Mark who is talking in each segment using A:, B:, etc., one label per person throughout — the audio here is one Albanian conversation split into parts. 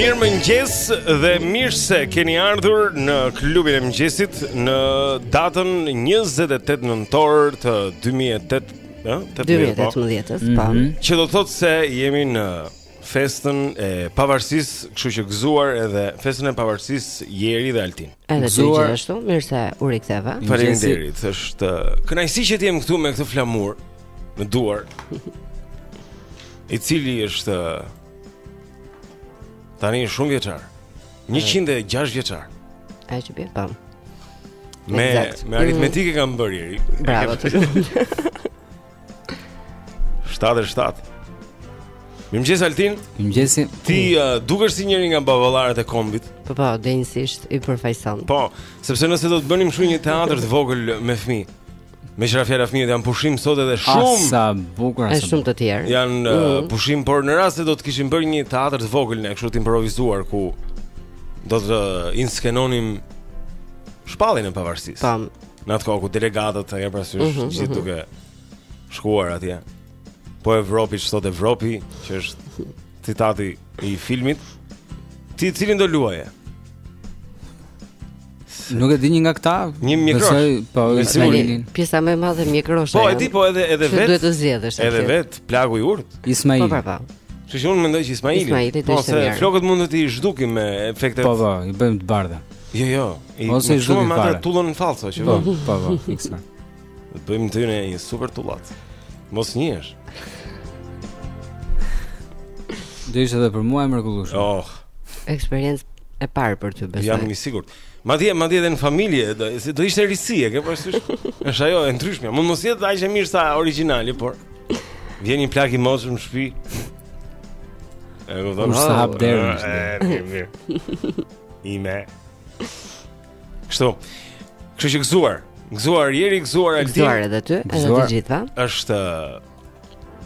A: Mirëmëngjes dhe mirë se keni ardhur në klubin e mëngjesit në datën 28 nëntor të 2018 2018 po.
B: mhm.
A: që do të thotë se jemi në festën e pavarësisë, kështu që gëzuar edhe festën e pavarësisë Jeri dhe Altin.
B: Edhe
C: ti
B: gjithashtu, mirë se u riktheve.
A: Faleminderit, është uh, kënaqësi që të jem këtu me këtë flamur në duar. I cili është uh, tani shumë vjeçar. 106 vjeçar.
B: Aq i bie, pam.
A: Me me aritmetikë kam bërë.
B: Bravo.
A: 7-7 Mirëmëngjesi Altin
C: Mirëmëngjesi
A: Ti uh, dukesh si njëri nga baballarët e kombit
B: Po po, denjësisht i përfaqëson
A: Po, sepse nëse do të bënim kështu një teatr të vogël me fëmijë Meqë ra fjala fëmijët janë pushim sot edhe shumë A
C: sa bukur
B: a
C: sa E
B: shumë të tjerë
A: Janë uh, mm. pushim, por në rast se do të kishim bërë një teatr të vogël kështu të improvizuar Ku do të uh, inskenonim shpalljen e pavarësisë
B: Po,
A: Në atë kohë ku delegatët e ke parasysh, mm -hmm, gjithë mhm. duke shkuar atje. Po Evropi, që sot Evropi, që është citati i filmit, ti cilin do luaje?
C: Nuk e di një nga këta?
A: Një mjekrosh.
C: Po, Ismailin.
B: Pjesa më e madhe mjekroshë.
A: Po, e di, po edhe edhe
B: vetë. Duhet të zgjedhësh.
A: Edhe vetë, plaku i urtë.
C: Ismail.
B: Po, po, po.
A: Kështu që unë mendoj që Ismaili.
B: Ismaili do
A: po,
B: të
A: ishte
B: mirë.
A: Po, flokët mund të i zhdukim me efektet.
C: Po, po, i bëjmë të bardha.
A: Jo, jo. I
C: Ose i zhdukim fare.
A: Ose tullën fallco që
C: vë.
A: Po,
C: po, po,
A: fikse. Të bëjmë ty një një super tullac. Mos njihesh.
C: Do ishte dhe për mua e mrekullueshme.
A: Oh.
B: Eksperiencë e parë për ty besoj.
A: Jam i sigurt. Madje, madje dhe në familje, do, do ishte risi, e ke parasysh? është ajo, e ndryshmja. Mund mos jetë aq e mirë sa origjinali, por... Vjen një plak i moshës në shpi. E, kupton,
C: hap. Unë sa hap derën
A: në shpi. Ime. Kështu. Kështu që gëzuar. Gëzuar Jeri, gëzuar Altin.
B: Gëzuar edhe ty, edhe të gjithëve.
A: Është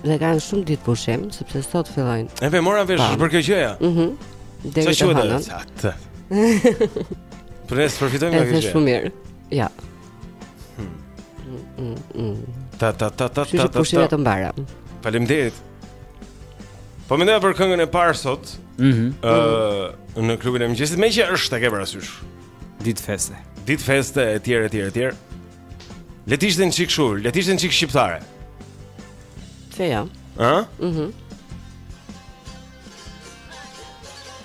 B: Dhe kanë shumë ditë pushim, sepse sot fillojnë.
A: E pe, mora vesh për kjo gjëja.
B: Mhm. Mm
A: Deri
B: të hënën.
A: Sa të. Pse
B: s'përfitojmë
A: nga kjo gjë.
B: Është shumë mirë. Ja.
A: Ta ta ta ta ta.
B: Ju
A: pushime
B: të mbara.
A: Faleminderit. Po mendoja për këngën e parë sot.
C: Mhm.
A: Ëh, në klubin e mëngjesit meqë është e ke parasysh.
C: Ditë feste.
A: Ditë feste etj etj etj. Le të ishte një çik shur, le të ishte një çik shqiptare.
B: Se ja.
A: Ëh?
B: Mhm.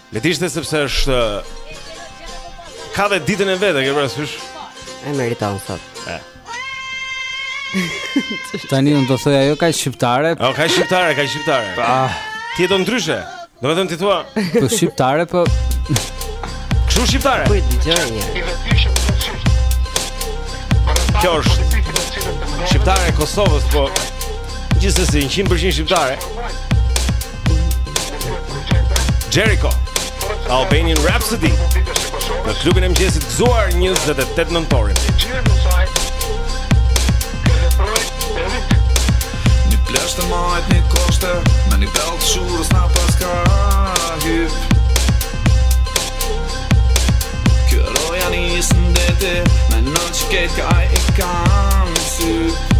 A: Le të ishte sepse ashtu ka dhe ditën e vet, e ke parasysh?
B: E meriton sot. E.
C: Tani unë do thoj ajo ka shqiptare.
A: Jo, ka shqiptare, ka shqiptare.
C: Pa, ah.
A: ti do ndryshe. Do vetëm ti thua.
C: Po shqiptare, po.
A: Kshu shqiptare?
B: Po dëgjoj.
A: Kjo është shqiptare e Kosovës, po gjithsesi 100% shqiptare. Jericho Albanian Rhapsody Në klubin e mëngjesit gëzuar 28 nëntorin
D: Një plesht e majt një koshte Me një belt shurës na paska hip Kjo roja nji shëndeti Mençe ka i kam sytë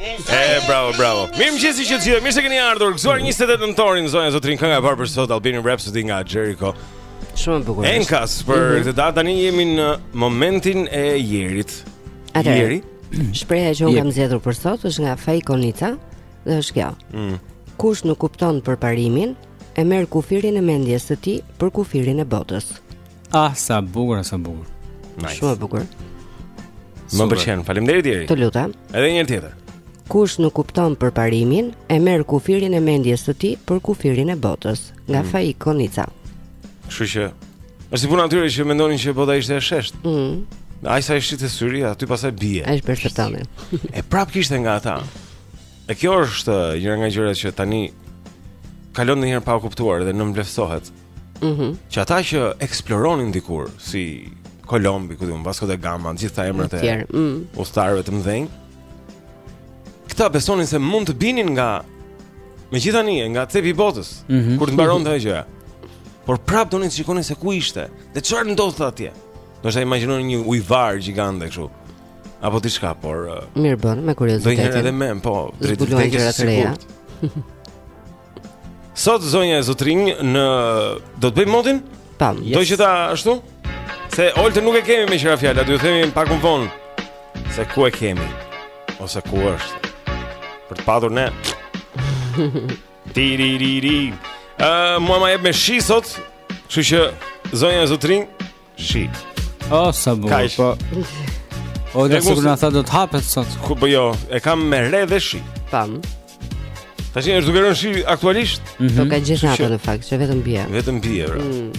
D: E
A: bravo, bravo. Mirë mëngjesi të gjithë. Mirë se keni ardhur. Gëzuar 28 nëntorin zonja zotërinj kënga e parë për sot Albanian Rhapsody nga Jericho.
B: Shumë e bukur.
A: Enkas për mm -hmm. këtë datë tani jemi në momentin e Jerit. Jeri.
B: Shprehja që unë kam zgjedhur për sot është nga Faik Konica dhe është kjo.
A: Mm.
B: Kush nuk kupton përparimin e merr kufirin e mendjes së tij për kufirin e botës.
C: Ah, sa bukur, sa bukur.
A: Nice.
B: Shumë e bukur.
A: Më pëlqen. Faleminderit Jeri.
B: Të lutem.
A: Edhe një herë tjetër.
B: Kush nuk kupton përparimin, e merr kufirin e mendjes së tij për kufirin e botës, nga
A: mm.
B: Faik Konica.
A: Kështu që është si puna e atyre që mendonin që bota ishte e sheshtë.
B: Mm.
A: Ai sa ishte te syri, aty pastaj bie.
B: Ai është perceptimi.
A: E prapë kishte nga ata. E kjo është njëra nga gjërat që tani kalon ndonjëherë pa u kuptuar dhe nënvlerësohet.
B: Mhm.
A: Mm që ata që eksploronin dikur si Kolombi, ku di unë Vasco da Gama, gjithë këta emrat e
B: tjerë. Mhm. Mm
A: Udhëtarëve të mëdhenj. Këta besonin se mund të binin nga me gjithë anije nga cepi i botës
C: mm -hmm.
A: kur të mbaronte gjëja. Por prap donin të shikonin se ku ishte dhe çfarë ndodhte atje. Do të imagjinoni një ujëvarë gjigante kështu. Apo diçka, por uh,
B: mirë bën me kuriozitet.
A: Do një herë
B: edhe
A: më, po, drejt vdekjes së sigurt. Sot zonja e zotërinj ne do të bëjmë motin?
B: Tam. Yes.
A: Do qe ta ashtu? Se Oltën nuk e kemi meqë ra fjala, do ju themi pak më vonë se ku e kemi ose ku është. Për të patur ne. Ti ri ri ri. Ë, mua ma jep me shi sot, kështu që zonja e zotërinj Shi.
C: Oh, sa bukur.
A: Kajsh.
C: Po. O, dhe sikur na tha do të hapet sot.
A: Ku, po jo, e kam me re dhe shi. Tam. Tashi, është duke rënë shi aktualisht?
B: Mm
C: -hmm.
B: Po ka gjithë natën në fakt, që vetëm bie.
A: Vetëm bie, bro.
B: Mm.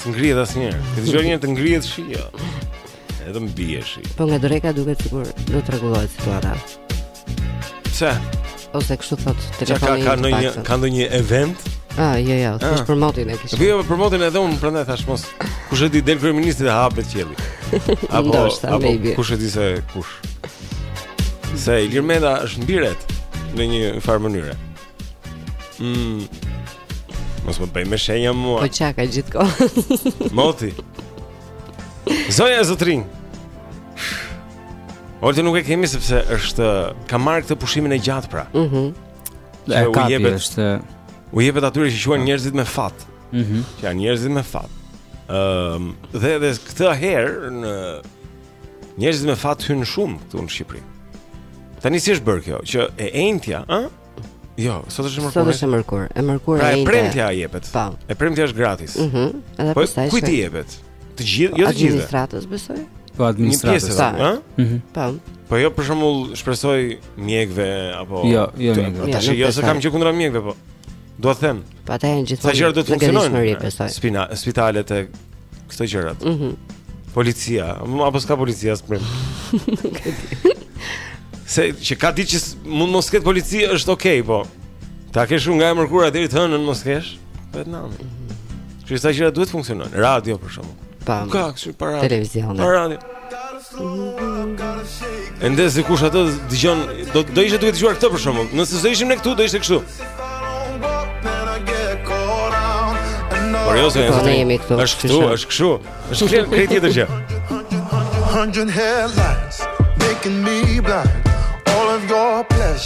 A: S'ngrihet asnjëherë. Ke dëgjuar njëherë të ngrihet shi, jo. Vetëm bie shi.
B: Po nga dreka duket sikur do të rregullohet situata.
A: Pse?
B: Ose kështu thot telefoni.
A: Ka
B: ka
A: ndonjë ka ndonjë event?
B: Ah, jo, jo,
A: ah.
B: thjesht për motin e kisha.
A: Po jo, për motin edhe un prandaj thash mos. Kush e di del kryeministri dhe hapet qielli. Apo
B: Ndoshta,
A: apo
B: maybe.
A: kush e di se kush. Se Ilir Meta është mbret në një farë mënyre. Mm. Mos më bëj me shenja mua.
B: Po çka ka gjithkohë.
A: Moti. Zonja Zotrin. Ose nuk e kemi sepse është ka marrë këtë pushimin e gjatë pra.
B: Mhm.
C: Mm
A: e u jepet
C: është
A: u jepet atyre që quhen njerëzit me fat.
C: Mhm.
A: Mm që janë njerëzit me fat. Ëm um, dhe edhe këtë herë në njerëzit me fat hyjnë shumë këtu në Shqipëri. Tani si është bërë kjo që e enjtja, ë? Jo, sot është mërkur.
B: Sot është mërkur. E mërkura
A: pra, e
B: enjtja.
A: Pra e premtja jepet.
B: Po.
A: E premtja është gratis.
B: Mhm. Mm edhe
A: po,
B: pastaj.
A: Kujt i jepet? Të gjithë, jo të gjithë.
B: Administratës besoj.
C: Po administratës.
A: Po.
B: Ëh?
A: Po.
C: Mhm.
B: Po.
A: Po jo për shembull shpresoj mjekëve apo
C: Jo, jo mjekëve.
A: Tash
B: jo
A: se kam gjë kundra mjekëve po. Dua të them.
B: Po ata janë gjithmonë.
A: Ca gjëra do të funksionojnë? Spina, spitalet e këto gjërat.
B: Mhm.
A: Mm policia, apo s'ka policia pushim. Se që ka ditë që mund mos ketë polici është okay, po. Ta kesh nga e mërkura deri të hënën mos kesh, vetë nën. Mm -hmm. Që ca gjëra duhet të funksionojnë. Radio për shembull. Ka kështu para.
B: Televizion.
A: Para radio. Ende dikush atë dëgjon, do do ishte duke dëgjuar këtë për shembull. Nëse s'do ishim ne këtu, do ishte kështu. Por jo, se
B: ne jemi këtu.
A: Është këtu, është kështu. Është kështu krejt tjetër gjë.
D: Hundred headlights making me blind. All of your
B: pleasure.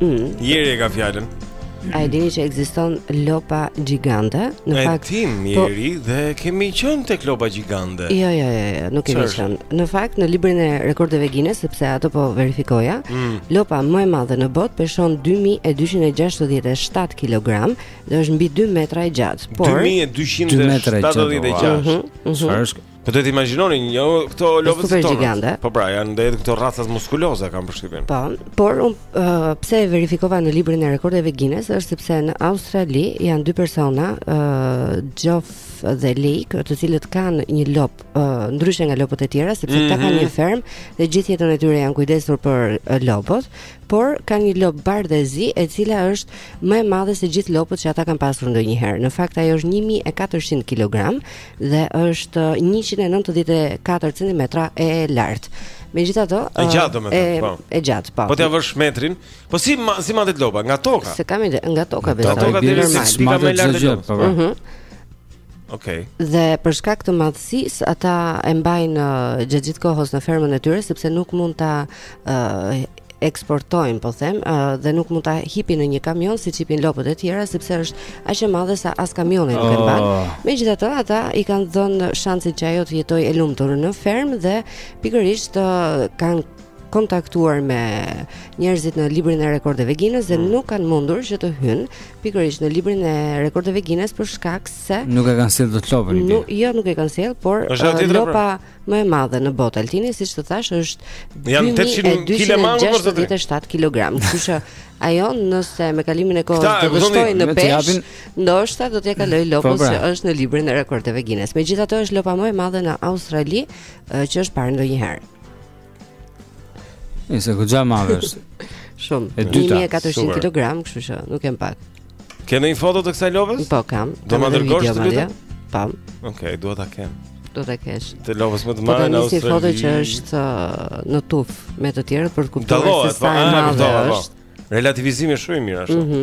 A: Mm. Jeri e ka fjalën.
B: A e dini që ekziston lopa gjigante? Në fakt,
A: tim
B: po-
A: jeri po, dhe kemi qenë tek lopa gjigante.
B: Jo, jo, jo, jo nuk kemi qenë. Në fakt, në librin e rekordeve Guinness, sepse ato po verifikoja,
A: mm.
B: lopa më e madhe në botë peshon 2267 kg dhe është mbi 2 metra e gjatë. Por
A: 2276.
C: Çfarë është?
A: Po do të imagjinoni një jo, këto lopët tona. Po pra, janë ndër këto racat muskuloze kam përshtypjen.
B: Po, por un uh, pse e verifikova në librin e rekordeve Guinness është sepse në Australi janë dy persona, uh, Geoff dhe Lake, të cilët kanë një lop uh, ndryshe nga lopët e tjera sepse mm -hmm. ata kanë
A: mhm.
B: një ferm dhe gjithë jetën e tyre janë kujdesur për uh, lopët, por kanë një lop bardhë e zi e cila është më e madhe se gjithë lopët që ata kanë pasur ndonjëherë. Në fakt ajo është 1400 kg dhe është njëqind e nëntëdhjetë e katër centimetra e lartë. Megjithatë,
A: e gjatë domethënë, po.
B: E gjatë, po.
A: Po t'ia vësh metrin, po si ma, si matet lopa nga toka?
B: S'e kam ide, nga toka besoj.
A: Nga
C: toka
A: deri në pikën më
C: lart.
A: Ëh.
C: Po, po.
B: Mhm.
A: Okej. Okay.
B: Dhe për shkak të madhësisë, ata e mbajnë uh, gjatë gjithë kohës në fermën e tyre sepse nuk mund ta uh, eksportojnë, po them, dhe nuk mund ta hipin në një kamion siç hipin lopët e tjera sepse është aq e madhe sa as kamioni nuk e ah. mban.
C: Oh.
B: Megjithatë, ata i kanë dhënë shansin që ajo të jetojë e lumtur në fermë dhe pikërisht kanë kontaktuar me njerëzit në librin e rekordeve Guinness dhe mm. nuk kanë mundur që të hyjnë pikërisht në librin e rekordeve Guinness për shkak se
C: nuk e kanë sjellë dot lopën.
B: Jo, nuk e kanë sjellë, por lopa më e madhe në botë. Altini siç të thashë është 2277 kg. Kështu që ajo nëse me kalimin e kohës do
A: të
B: shtojë në
C: peshë,
B: ndoshta do t'ia kalojë lopës
C: po, pra.
B: që është në librin e rekordeve Guinness. Megjithatë është lopa më e madhe në Australi që është parë ndonjëherë.
C: Nëse goxha madhe është.
B: Shumë.
C: E dyta.
B: 1400 kg, kështu që nuk është pak.
A: Ke ndonjë foto të kësaj lope?
B: Po kam.
A: Do ma dërgosh
B: ti
A: video?
B: Pam.
A: Okej, okay, dua ta kem.
B: Do ta kesh.
A: Të lopës më të
B: po
A: madhe në Australi.
B: Po foto që është uh, në tufë me të tjerët për të kuptuar se sa e
A: po,
B: madhe është.
A: Relativizimi është shumë i mirë ashtu.
B: Mhm.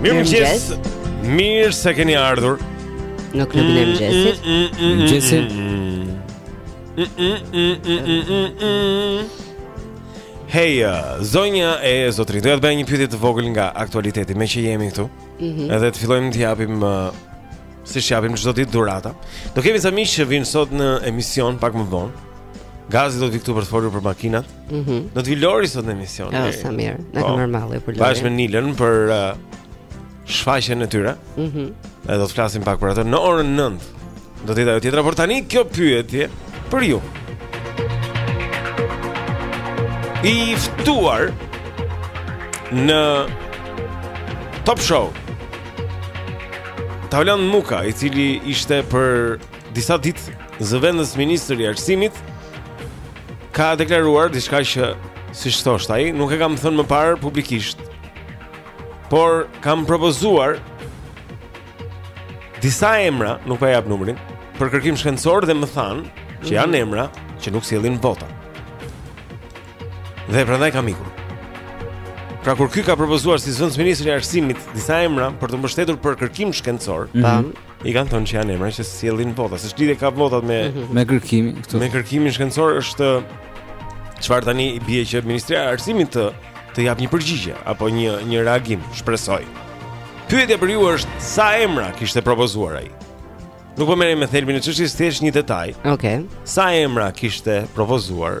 B: Mirëmëngjes
A: Mirë se keni ardhur
B: Në klubin e mëngjesit
A: Mëngjesit Hej, zonja e zotërinj Doja të bëj një pyetje të vogël nga aktualiteti Meqë jemi këtu mhm. Edhe të fillojmë të japim uh, siç japim çdo ditë dhurata. Do kemi ca miq që vijnë sot në emision pak më vonë. Gazi do të vijë këtu për të folur për makinat.
B: Mhm.
A: Mm do të vijë Lori sot në emision.
B: Ja, sa mirë.
A: Po, na
B: ka marrë malli për Lori.
A: Bashkë me Nilën për uh, shfaqjen e tyre.
B: Mhm.
A: Mm Edhe do të flasim pak për atë në orën 9. Do të jetë ajo tjetra, por tani kjo pyetje për ju. I ftuar në Top Show Taulant Muka, i cili ishte për disa ditë zëvendësministër i arsimit, ka deklaruar diçka që siç thoshte ai, nuk e kam thënë më parë publikisht. Por kam propozuar disa emra, nuk po e jap numrin, për kërkim shkencor dhe më thanë që janë mhm. emra që nuk sjellin vota. Dhe prandaj kam ikur. Pra kur ky ka propozuar si zëvendësministër i arsimit disa emra për t'u mbështetur për kërkim shkencor,
B: mm -hmm.
A: i kanë thënë që janë emra që sjellin vota, se ç'lidhje kanë votat me mm -hmm.
C: me kërkimin këtu.
A: Me kërkimin shkencor është çfarë tani i bie që ministria e arsimit të të japë një përgjigje apo një një reagim, shpresoj. Pyetja për ju është sa emra kishte propozuar ai? Nuk po merrem me thelbin e çështjes, thjesht një detaj.
B: Okej. Okay.
A: Sa emra kishte propozuar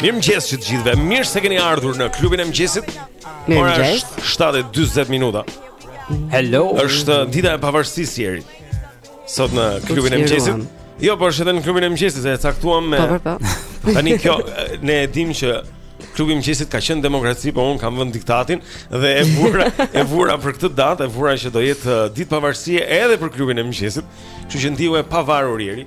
A: Mirëmëngjes të gjithëve Mirë se keni ardhur në klubin e
B: mëngjesit
A: Mirëmëngjes 7.20 minuta
C: Hello
A: është dita e pavarësisë Jeri Sot në klubin e mëngjesit Jo, po është edhe në klubin e mëngjesit E caktuam me
B: po, po, po.
A: Tani kjo Ne e dimë që klubi i mëngjesit ka qenë demokraci, po unë kam vënë diktatin dhe e vura, e vura për këtë datë, e vura që do jetë uh, ditë pavarësie edhe për klubin e mëngjesit. Kështu që ndihu e pavarur Jeri.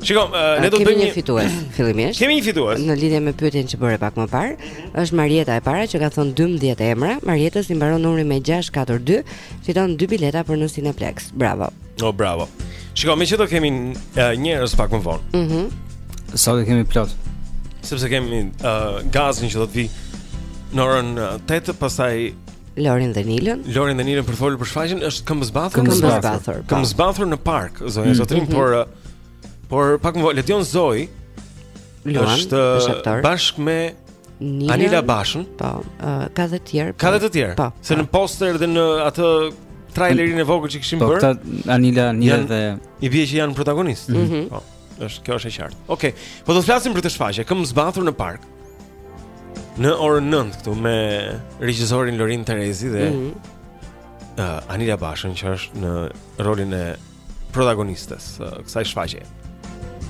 A: Shiko, uh, ne do të bëjmë
B: një fitues fillimisht.
A: Kemi një fitues.
B: Në lidhje me pyetjen që bëre pak më parë, është Marieta e para që ka thënë 12 emra. Marietës i mbaron numri me 642, fiton dy bileta për në Cineplex. Bravo.
A: Oh, bravo. Shiko, meqë do kemi uh, njerëz pak më vonë.
B: Mhm.
C: Mm Sa do kemi plot?
A: Sepse kemi uh, Gazin që do të vijë në orën 8, pastaj
B: Lorin dhe Nilën.
A: Lorin dhe Nilën për të folur për shfaqjen është këmbëzbathur.
B: Këmbëzbathur. Po.
A: Këmbëzbathur në park, zonja
B: mm.
A: Zotërinj,
B: mm
A: -hmm. por Por pak më vonë Ledion Zoi
B: luan,
A: është uh, bashkë me
B: Nina,
A: Anila Bashën.
B: Po, uh, ka dhe të tjerë.
A: Ka dhe të tjerë.
B: Po,
A: se po. në poster dhe në atë trailerin e vogël që kishin
C: po,
A: bërë.
C: Po, këta Anila,
A: Nina
C: dhe
A: i bie që janë protagonistë.
B: Mm -hmm.
A: Po. Është kjo është e qartë. Okej. Okay. Po do të flasim për këtë shfaqje. Këmbëzbathur në park. Në orën 9 këtu me regjisorin Lorin Terezi dhe
B: mm -hmm.
A: uh, Anila Bashën që është në rolin e protagonistes së kësaj shfaqjeje.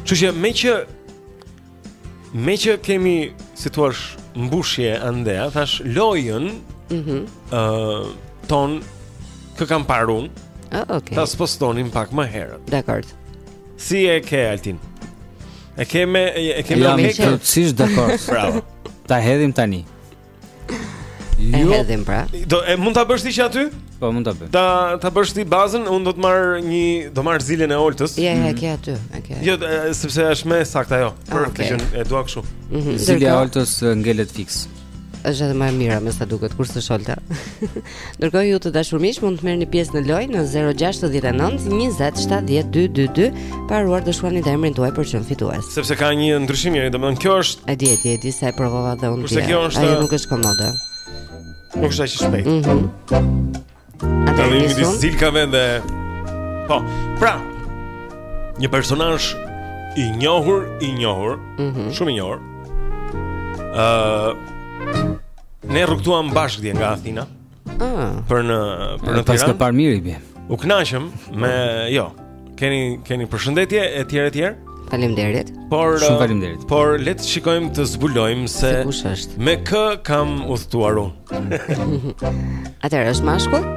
A: Kështu që meqë meqë kemi si të thuash mbushje andej, thashë lojën,
B: ëh,
A: mm uh, tonë kë kam parë unë.
B: Ah, oh, okay.
A: Ta spostojmë pak më herët.
B: Dakor.
A: Si e ke Altin? E kemi e kemi me
C: këtë.
A: Jam
C: shumë dakor.
A: Bravo.
C: Ta hedhim tani.
B: E
A: jo.
B: hedhim pra.
A: Do e mund ta bësh ti që aty?
C: Po mund ta bëj.
A: Ta ta bësh ti bazën, unë do të marr një do marr zilen e Oltës.
B: Ja, ja, mhm. ke aty, e ke.
A: Jo, sepse është më e saktë ajo.
B: Ah, për
A: këtë e dua kështu.
B: Mhm.
C: Zilja
B: e
C: Oltës ngelet fiks.
B: Është edhe më e mira me sa duket kur s'është Olta. Ndërkohë ju të dashur miq mund të merrni pjesë në lojë në 069 20 70 222 pa harruar të shkruani dhe emrin tuaj për të qenë fitues.
A: Sepse ka një ndryshim Jeri, domethënë kjo është
B: E di, e di, e di se e provova dhe unë.
A: Kurse kjo është
B: ajo nuk është komode.
A: Nuk është aq e shpejtë.
B: Mhm. Mm
A: Atë një
B: ditë
A: zilka vende. Po. Pra, një personazh i njohur, i njohur,
B: mm -hmm.
A: shumë i njohur. Ëh, uh, Ne rrugëtuam bashkë dje nga Athina.
B: Ah.
A: Për në për në Tiranë.
C: Paska parë mirë i bie.
A: U kënaqëm me, jo. Keni keni përshëndetje etj etj.
B: Faleminderit.
A: Por
C: shumë faleminderit.
A: Por le të shikojmë të zbulojmë se,
B: se kush është.
A: Me kë kam udhëtuar unë?
B: Atëherë është mashkull?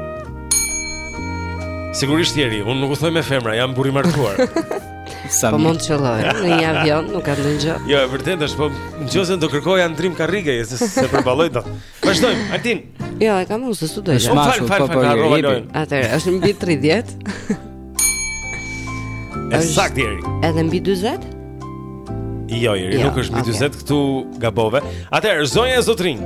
A: Sigurisht Jeri, unë nuk udhëtoj me femra, jam burrë i martuar.
C: Sa
B: po mund të qëlloj në një avion, nuk ka ndonjë gjë.
A: Jo, e vërtetë është, po nëse do kërkoj ndërrim karrige, se s'e përballoj dot. Vazhdojmë, Altin.
B: Jo, e kam unë se s'u
C: do.
A: Shumë fal, fal, fal, harrova lojën.
B: Atëherë, është mbi 30.
A: E saktë Jeri.
B: Edhe mbi 20?
A: Jo,
B: jo,
A: nuk është mbi 20 këtu gabove. Atëherë, zonja e
B: zotërinj.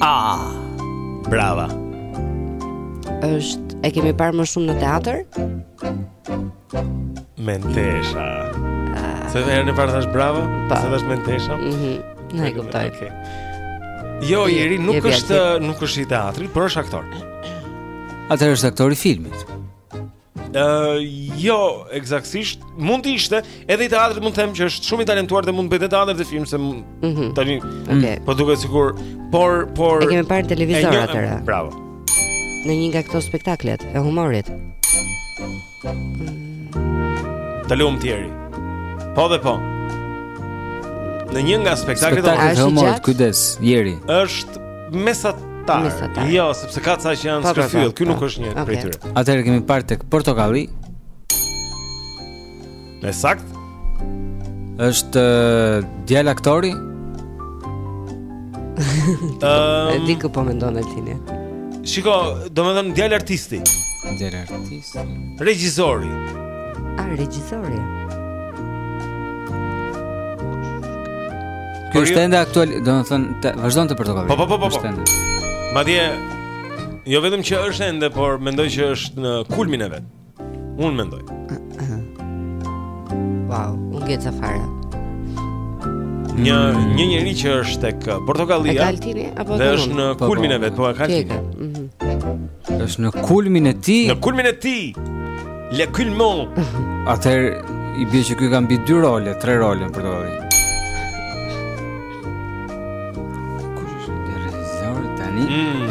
A: Ah, bravo.
B: Është e kemi parë më shumë në teatër?
A: Mentesha. Ah. Se dhe herën e parë thashë
B: bravo,
A: pastaj thashë mentesha.
B: Mhm. Mm ne e kuptoj.
A: Okay. Jo, Jeri nuk
B: je
A: është nuk është i teatrit, por është aktor.
C: Atëherë është aktor i filmit.
A: Uh, jo, ekzaktësisht. Mund të ishte, edhe i teatrit mund të them që është shumë i talentuar dhe mund të bëjë teatr dhe film se mm
B: -hmm.
A: tani.
B: Okej. Okay.
A: Po duket sikur, por por
B: e kemi parë në televizor atëherë.
A: Bravo.
B: Në një nga këto spektaklet e humorit. Mm.
A: Të lumtë Jeri. Po dhe po. Në një nga spektaklet
C: e humorit, kujdes, Jeri.
A: Është Mesatar. Mesatar. Jo, sepse ka ca që janë
B: po, po, po,
A: skërfyell, ky nuk është një okay.
B: prej
A: tyre.
C: Atëherë e kemi parë tek Portokalli.
A: E saktë.
C: Është djalë aktori?
B: Ëm, um, e di kë po mendon Altini.
A: Shiko, domethënë djalë artisti.
C: Djalë artisti.
A: Regjisori.
B: A regjisori?
C: Ky është ende aktual, domethënë, vazhdon te Portokalli.
A: Po, po, po, po. po.
C: Ende.
A: Madje jo vetëm që është ende, por mendoj që është në kulmin e vet. Unë mendoj.
B: Wow, unë gjet sa fare.
A: Një një njeri që është tek Portokallia. Dhe është në
C: po, po.
A: kulmin e vet, po e ka.
B: Mhm.
C: Është në kulmin e tij.
A: Në kulmin e tij. Le kulmon.
C: Atëherë i bie që ky ka mbi dy role, tre role në Portokalli. Kush është një regjisor tani?
A: Mm.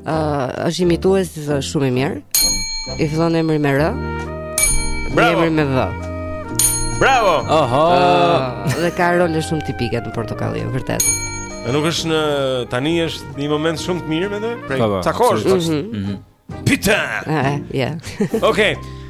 A: Ëh,
B: uh, është imitues shumë i mirë. I fillon emri me R.
A: Bravo.
B: Mbiemri me V.
A: Bravo.
C: Oho.
B: Uh, dhe ka role shumë tipike në Portokalli, vërtet.
A: Dhe nuk është, tani është në moment shumë të mirë
C: me
A: të. Prej
C: takosh.
B: Mhm.
A: Mm Pita.
B: Ah, yeah.
A: Okej.
B: Okay.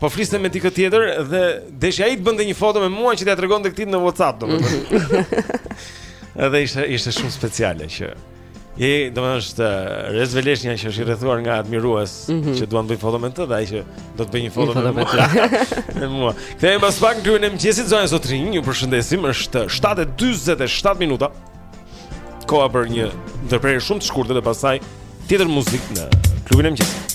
C: Po
A: fliste me dikë tjetër dhe deshi ai të bënte një foto me mua që t'ia tregonte këtij në WhatsApp, domethënë. Edhe ishte ishte shumë speciale që i domethënë është Rezi Veleshnja që është i rrethuar nga admirues
B: mm -hmm.
A: që duan të bëjnë foto me të dhe ai që do të bëjë një foto me mua. Me mua. Kthehemi pas pak në klubin e mëngjesit zonja e zotërinj, ju përshëndesim, është 7:47 minuta. Koha për një ndërprerje shumë të shkurtër dhe pastaj tjetër muzikë në klubin e mëngjesit.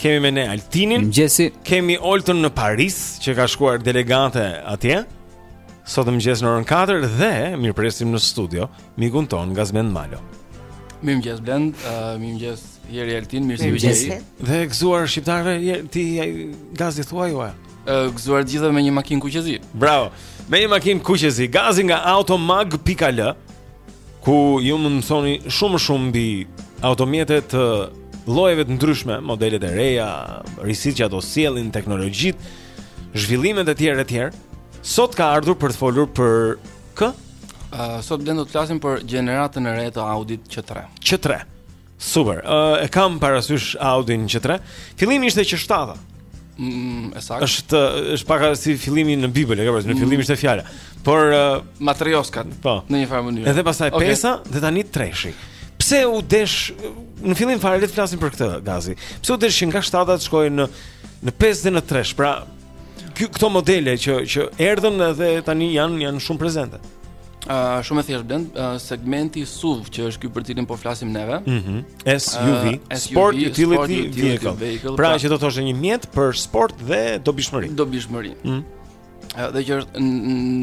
A: Kemi me ne Altinin.
C: Mëngjesi.
A: Kemi Oltën në Paris që ka shkuar delegate atje. Sot në mëngjes në orën 4 dhe mirëpresim në studio mikun tonë Gazmend Malo.
E: Mirëmëngjes Blend, uh, mirëmëngjes Jeri Altin, mirë se
B: ju
E: gjej.
A: Dhe gëzuar shqiptarëve ti gazi
E: thuajua? Gëzuar të gjithë me një makinë kuqezi.
A: Bravo. Me një makinë kuqezi, gazi nga automag.al. ku ju mund të mësoni shumë më shumë mbi automjete të llojeve të ndryshme, modelet e reja, risitë që ato sjellin, teknologjitë, zhvillimet e tjera e tjera. Sot ka ardhur për të folur për kë?
E: Uh, sot Blend do të flasim për gjeneratën e re të Audi Q3.
A: Q3. Super. Uh, e kam parasysh Audin Q tre. Fillimi ishte Q shtata.
E: Mm, e saktë.
A: Është është pak si fillimi në Bibël, e ke parasysh, në fillim mm. ishte fjala. Por uh,
E: Matrioskat
A: po.
E: në një farë mënyrë.
A: Edhe pastaj
E: okay.
A: pesa dhe tani treshi. Pse u desh në fillim fare le të flasim për këtë Gazi. Pse u desh që nga shtata të shkojë në në pesë dhe në tresh? Pra, këto modele që që erdhën edhe tani janë janë shumë prezente.
E: Ë uh, shumë e thjeshtë Blend uh, segmenti SUV që është ky për cilin po flasim neve.
A: Ëh. Mm -hmm. SUV,
E: uh, SUV, Sport
A: Utility,
E: sport utility
A: vehicle.
E: vehicle.
A: Pra,
E: pra
A: që do të thotë një mjet për sport dhe dobishmëri.
E: Dobishmëri.
A: Ëh.
E: Mm dhe që është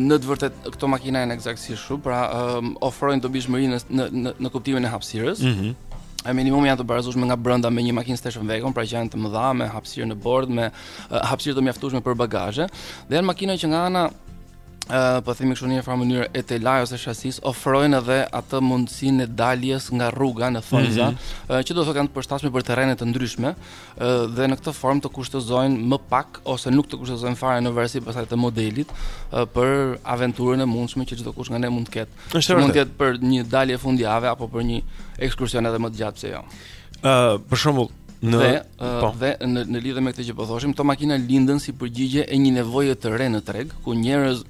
E: në të vërtetë këto makina janë ekzaktësisht kështu, pra um, ofrojnë dobishmëri në në në, në kuptimin e hapësirës.
A: Ëh.
E: Mm minimum janë të barazueshme nga brenda me një makinë station wagon, pra që janë të mëdha me hapësirë në bord, me hapësirë të mjaftueshme për bagazhe dhe janë makina që nga ana Uh, po themi kështu në një farë mënyrë e telajos, e shasisë ofrojnë edhe atë mundësinë e daljes nga rruga në thonjëza,
A: mm
E: -hmm. uh, që do të thotë janë të përshtatshme për terrene të ndryshme uh, dhe në këtë formë të kushtëzojnë më pak ose nuk të kushtëzojnë fare në varësi pastaj të modelit uh, për aventurën e mundshme që çdokush nga ne mund të ketë.
A: Është
E: mund të jetë për një dalje fundjave apo për një ekskursion edhe më të gjatë pse jo.
A: Ë, uh, për shembull, në
E: dhe, uh,
A: po.
E: dhe në në lidhje me këtë që po thoshim, këto makina lindën si përgjigje e një nevoje të re në treg, ku njerëz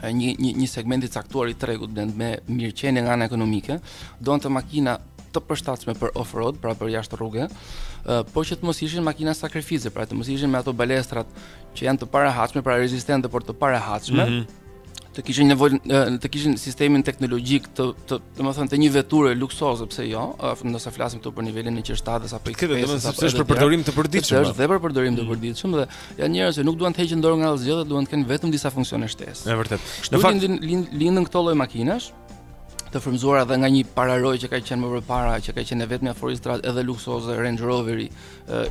E: një një një segment i caktuar i tregut Blend me mirëqenie nga ana ekonomike, donte makina të përshtatshme për off-road, pra për jashtë rruge, uh, por që të mos ishin makina sakrifice, pra të mos ishin me ato balestrat që janë të parahatshme, pra rezistente por të parahatshme,
A: mm -hmm
E: të kishin nevojë të kishin sistemin teknologjik të të domethënë të një veture luksoze pse jo nëse flasim këtu për nivelin e Q7 apo
A: X5
E: këtë
A: domethënë sepse është për përdorim të përditshëm
E: është dhe për përdorim të mm. përditshëm dhe janë njerëz që nuk duan të heqin dorë nga asgjë, duan të kenë vetëm disa funksione shtesë
A: është vërtet në fakt
E: lindën këto lloj makinash të frymzuara dhe nga një pararoj që ka qenë më përpara, që ka qenë vetëm fuoristradë dhe luksoze Range Roveri,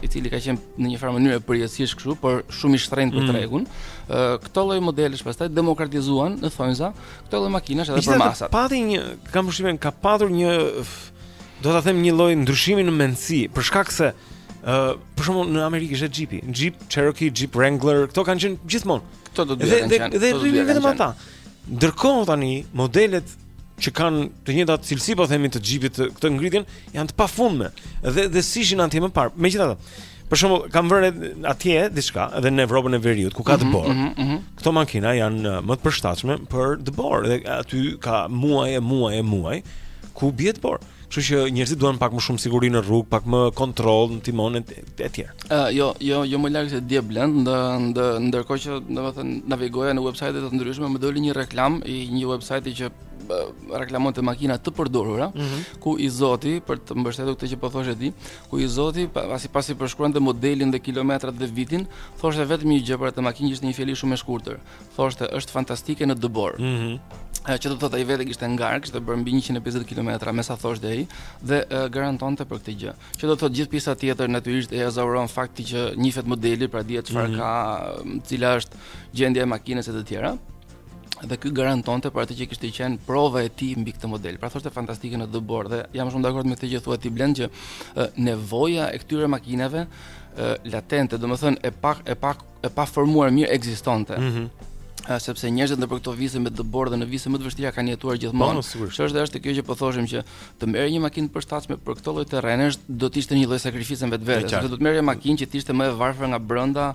E: i cili ka qenë në një farë mënyrë përgjithësisht kështu, por shumë i shtrenjtë për
A: mm.
E: tregun. Mm. Këto lloj modelesh pastaj demokratizuan në thonjza këto lloj makinash edhe për masat.
A: Pati një, kam përshtypjen ka patur një do ta them një lloj ndryshimi në mendësi, për shkak se ë uh, për shembull në Amerikë është Jeep, Jeep Cherokee, Jeep Wrangler, këto kanë qenë gjithmonë.
E: Këto do të jenë.
A: Dhe dhe vetëm ata. Ndërkohë tani modelet që kanë të njëjtat cilësi po themi të xhipit këtë ngritjen janë të pafundme dhe dhe s'ishin atje më parë. Megjithatë, për shembull, kam vënë re diçka edhe në Evropën e Veriut ku ka
E: mhm,
A: dëbor.
E: Mm -hmm.
A: Këto makina janë uh, më të përshtatshme për dëbor dhe aty ka muaj e muaj e muaj ku bie dëbor. Kështu që njerëzit duan pak më shumë siguri në rrugë, pak më kontroll në timon e etj.
E: Ë jo, jo, jo më larg se dje Blend, ndë, ndë, ndërkohë që domethënë navigoja në website të ndryshme, më doli një reklamë e një website që reklamonte makina të përdorura,
A: mm -hmm.
E: ku i zoti për të mbështetur këtë që po thoshe ti, ku i zoti pasi pasi përshkruante modelin dhe kilometrat dhe vitin, thoshte vetëm një gjë për atë makinë që ishte një fjali shumë e shkurtër. thoshte është fantastike në dëbor.
A: Ëh.
E: Mm Ajo që do të thotë ai vetë kishte ngarë, kishte bërë mbi 150 kilometra, me sa thoshte ai, dhe e, garantonte për këtë gjë. Që do të thotë gjithë pjesa tjetër natyrisht e ezauron fakti që njihet modeli, pra dihet çfarë
A: mm
E: -hmm. ka, cila është gjendja e makinës e të tjera. Dhe ky garantonte për atë që kishte qenë prova e tij mbi këtë model. Pra thoshte fantastike në dëbor dhe jam shumë dakord me këtë që thua ti Blend që nevoja e këtyre makinave latente, domethënë e pa e pa e paformuar mirë ekzistonte.
A: Ëh.
E: Mm sepse njerëzit nëpër këto vise me dëbor dhe në vise më të vështira kanë jetuar gjithmonë.
A: Po,
E: që është është kjo që po thoshim që të merrje një makinë të përshtatshme për këto lloj terrenesh do të ishte një lloj sakrifice
A: vetvetes,
E: sepse do të merrje një makinë që të ishte më e varfër nga brenda,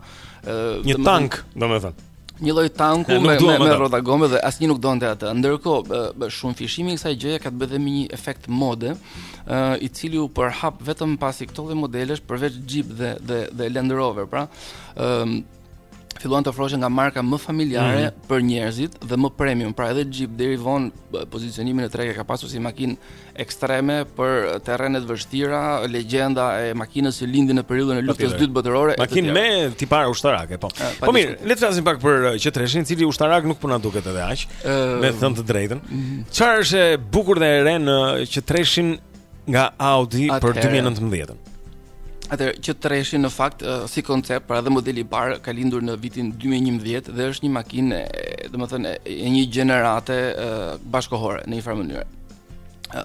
E: ë,
A: një tank, domethënë
E: një lloj tanku me me, me rrota gome dhe asnjë nuk donte atë. Ndërkohë, shumëfishimi i kësaj gjëje ka të bëjë me një efekt mode, i cili u përhap vetëm pasi këto lloj modelesh përveç Jeep dhe dhe dhe Land Rover, pra, ëm filluan të ofroheshin nga marka më familjare
A: mm -hmm.
E: për njerëzit dhe më premium, pra edhe Jeep deri vonë pozicionimin në treg e ka pasur si makinë ekstreme për terrene të vështira, legjenda e makinës që lindi në periudhën e luftës
A: së
E: dytë botërore.
A: Makinë me tipare ushtarake, po.
E: A,
A: po mirë, le të flasim pak për uh, Q treshin, i cili ushtarak nuk po na duket edhe aq.
E: Uh,
A: me thënë të drejtën.
E: Mhm.
A: Çfarë mm -hmm. është e bukur dhe e re në Q treshin nga Audi
E: Atëherë.
A: për 2019-ën.
E: Atëherë Q treshi në fakt uh, si koncept, pra dhe modeli i parë ka lindur në vitin 2011 dhe është një makinë, domethënë e një gjenerate uh, bashkëkohore në një farë mënyrë.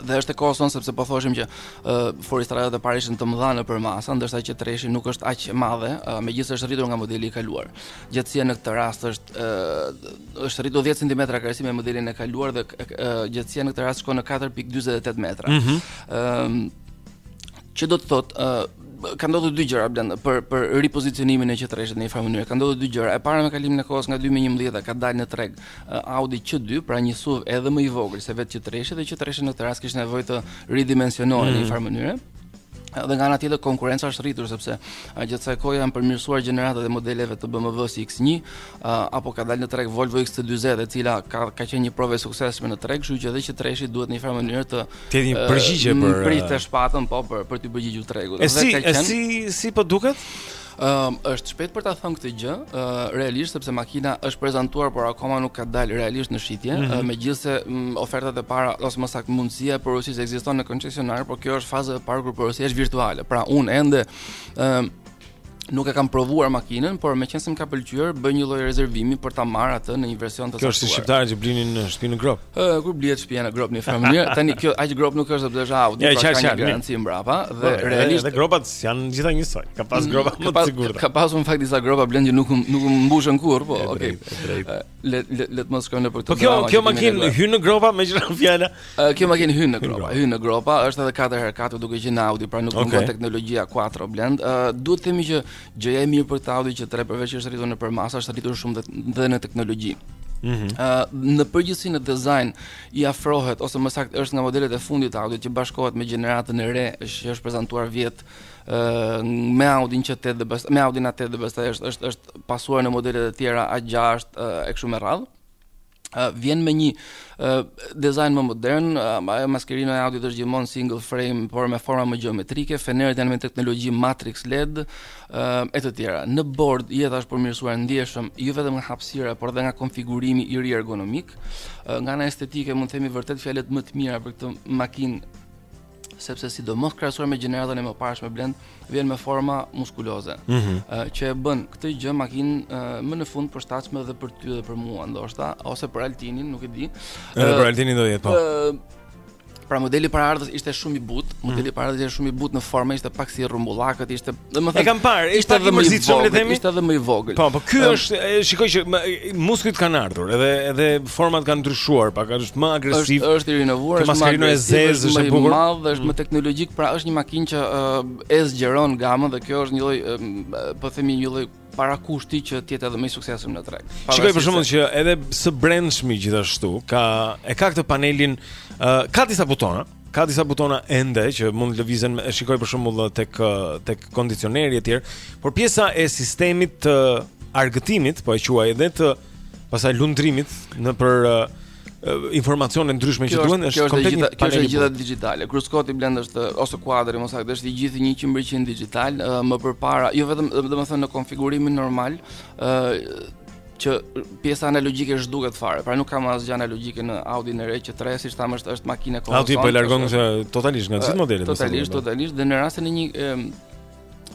E: Dhe është e kohës sonë sepse po thoshim që uh, fuoristradat e para ishin të mëdha në përmasa, ndërsa Q treshi nuk është aq e madhe, uh, megjithëse është rritur nga modeli i kaluar. Gjatësia në këtë rast është ë është rritur 10 cm krahasuar me modelin e kaluar dhe gjatësia në këtë rast shkon në 4.48 metra. Ëm mm -hmm. që do të thotë ë ka ndodhur dy gjëra Blend për për ripozicionimin e Q3-shit në një farë mënyre. Ka ndodhur dy gjëra. E para me kalimin e kohës nga 2011 ka dalë në treg Audi Q2, pra një SUV edhe më i vogël se vetë Q3-shi dhe Q3-shi në këtë rast kishte nevojë të ridimensionohej mm -hmm. në një
A: mhm.
E: farë mënyre. Dhe nga ana tjetër konkurrenca është rritur sepse gjatë kësaj kohe janë përmirësuar gjeneratat e modeleve të BMW-s X1 apo ka dalë në treg Volvo XC40 e cila ka ka qenë një provë e suksesshme në treg, kështu që edhe Q3-shi duhet në një farë mënyre të
A: të një përgjigje
E: të
A: mprihte
E: shpatën po për për t'iu përgjigjur tregut.
A: E si e si si po duket?
E: Ëm uh, është shpejt për ta thënë këtë gjë, ë uh, realisht sepse makina është prezantuar por akoma nuk ka dalë realisht në shitje, mm -hmm. uh, megjithëse um, ofertat e para ose më saktë mundësia e porosisë ekziston në koncesionar, por kjo është faza e parë kur porosia është virtuale. Pra unë ende ë uh, nuk e kam provuar makinën, por meqenëse më ka pëlqyer, bëj një lloj rezervimi për ta marrë atë në një version të caktuar.
A: Kjo është si shqiptarët që blinin shtëpinë në gropë.
E: Ëh, kur blihet shtëpia në gropë në një mënyrë, tani kjo aq gropë nuk është sepse është Audi,
A: ja,
E: pra ka një garanci mbrapa dhe
A: po,
E: realisht
A: edhe gropat s'janë të gjitha njësoj. Ka pas mm,
E: gropa
A: më të sigurta.
E: Ka pas në fakt disa gropa Blendi nuk nuk u mbushën kurrë, po, okay. Le le le të mos shkojmë nëpër këto.
A: Po kjo kjo makinë hyn në gropa me çfarë fjala?
E: Kjo makinë hyn në gropa, hyn në gropa, është edhe 4x4 duke qenë Audi, pra nuk mungon teknologjia 4 Blend. Duhet të themi që Gjëja e mirë për këtë Audi Q3 përveç që është rritur në përmasa, është rritur shumë dhe në teknologji.
A: Mm
E: -hmm. uh, në përgjithësi në dizajn i afrohet ose më saktë është nga modelet e fundit të Audit që bashkohet me gjeneratën e re që është prezantuar vjet uh, me Audi Q8 dhe pastaj, me Audin A8 dhe pastaj është është është pasuar në modelet e tjera A6 uh, e kështu me radhë. vjen me një dizajn më modern, ajo maskerina e Audit është gjithmonë single frame, por me forma më gjeometrike, fenerët janë me teknologji Matrix LED e të tjera. Në bord jeta është përmirësuar ndjeshëm, jo vetëm nga hapësira, por edhe nga konfigurimi i ri ergonomik. Nga ana estetike mund të themi vërtet fjalët më të mira për këtë makinë sepse sidomos krahasuar me gjeneratën e mëparshme Blend vjen me forma muskuloze.
A: Ëh
E: mm -hmm. që e bën këtë gjë makinë më në fund përshtatshme edhe për ty dhe për mua ndoshta ose për Altinin, nuk e di.
A: Edhe për Altinin do jetë po.
E: Pra modeli paraardhës ishte shumë i butë, mhm. modeli mm -hmm. paraardhës ishte shumë i butë në formë, ishte pak si rrumbullakët, ishte Domethënë,
A: e kam parë, ishte
E: edhe më
A: i
E: vogël, ishte edhe më i vogël.
A: Po, po ky është, shikoj që muskujt kanë ardhur, edhe edhe format kanë ndryshuar, pak është më agresiv.
E: Është është i rinovuar, është më agresiv,
A: është, zez, është
E: më i madh, është më mm. teknologjik, pra është një makinë që e zgjeron gamën dhe kjo është një lloj, po themi një lloj parakushti që të jetë edhe më i suksesshëm në treg.
A: Shikoj për shembull që edhe së brendshmi gjithashtu ka e ka këtë panelin, ka disa butona, Ka disa butona ende që mund të lëvizen, e shikoi për shembull tek tek kondicioneri etj, por pjesa e sistemit të argëtimit, po e quaj edhe të pastaj lundrimit nëpër uh, informacione të ndryshme që duhen
E: është
A: komplet një panel.
E: Kjo është gjitha digjitale. Kruskoti Blend është ose kuadri, më saktë, është i gjithë 100% digjital, uh, më përpara, jo vetëm domethënë në konfigurimin normal, uh, që pjesa analogjike zhduket fare. Pra nuk ka më asgjë analogjike në Audin e ri Q3, siç thamë është është makinë e kohës.
A: Audi po e largon se totalisht nga gjithë modelet.
E: Totalisht, totalisht dhe në rastin e një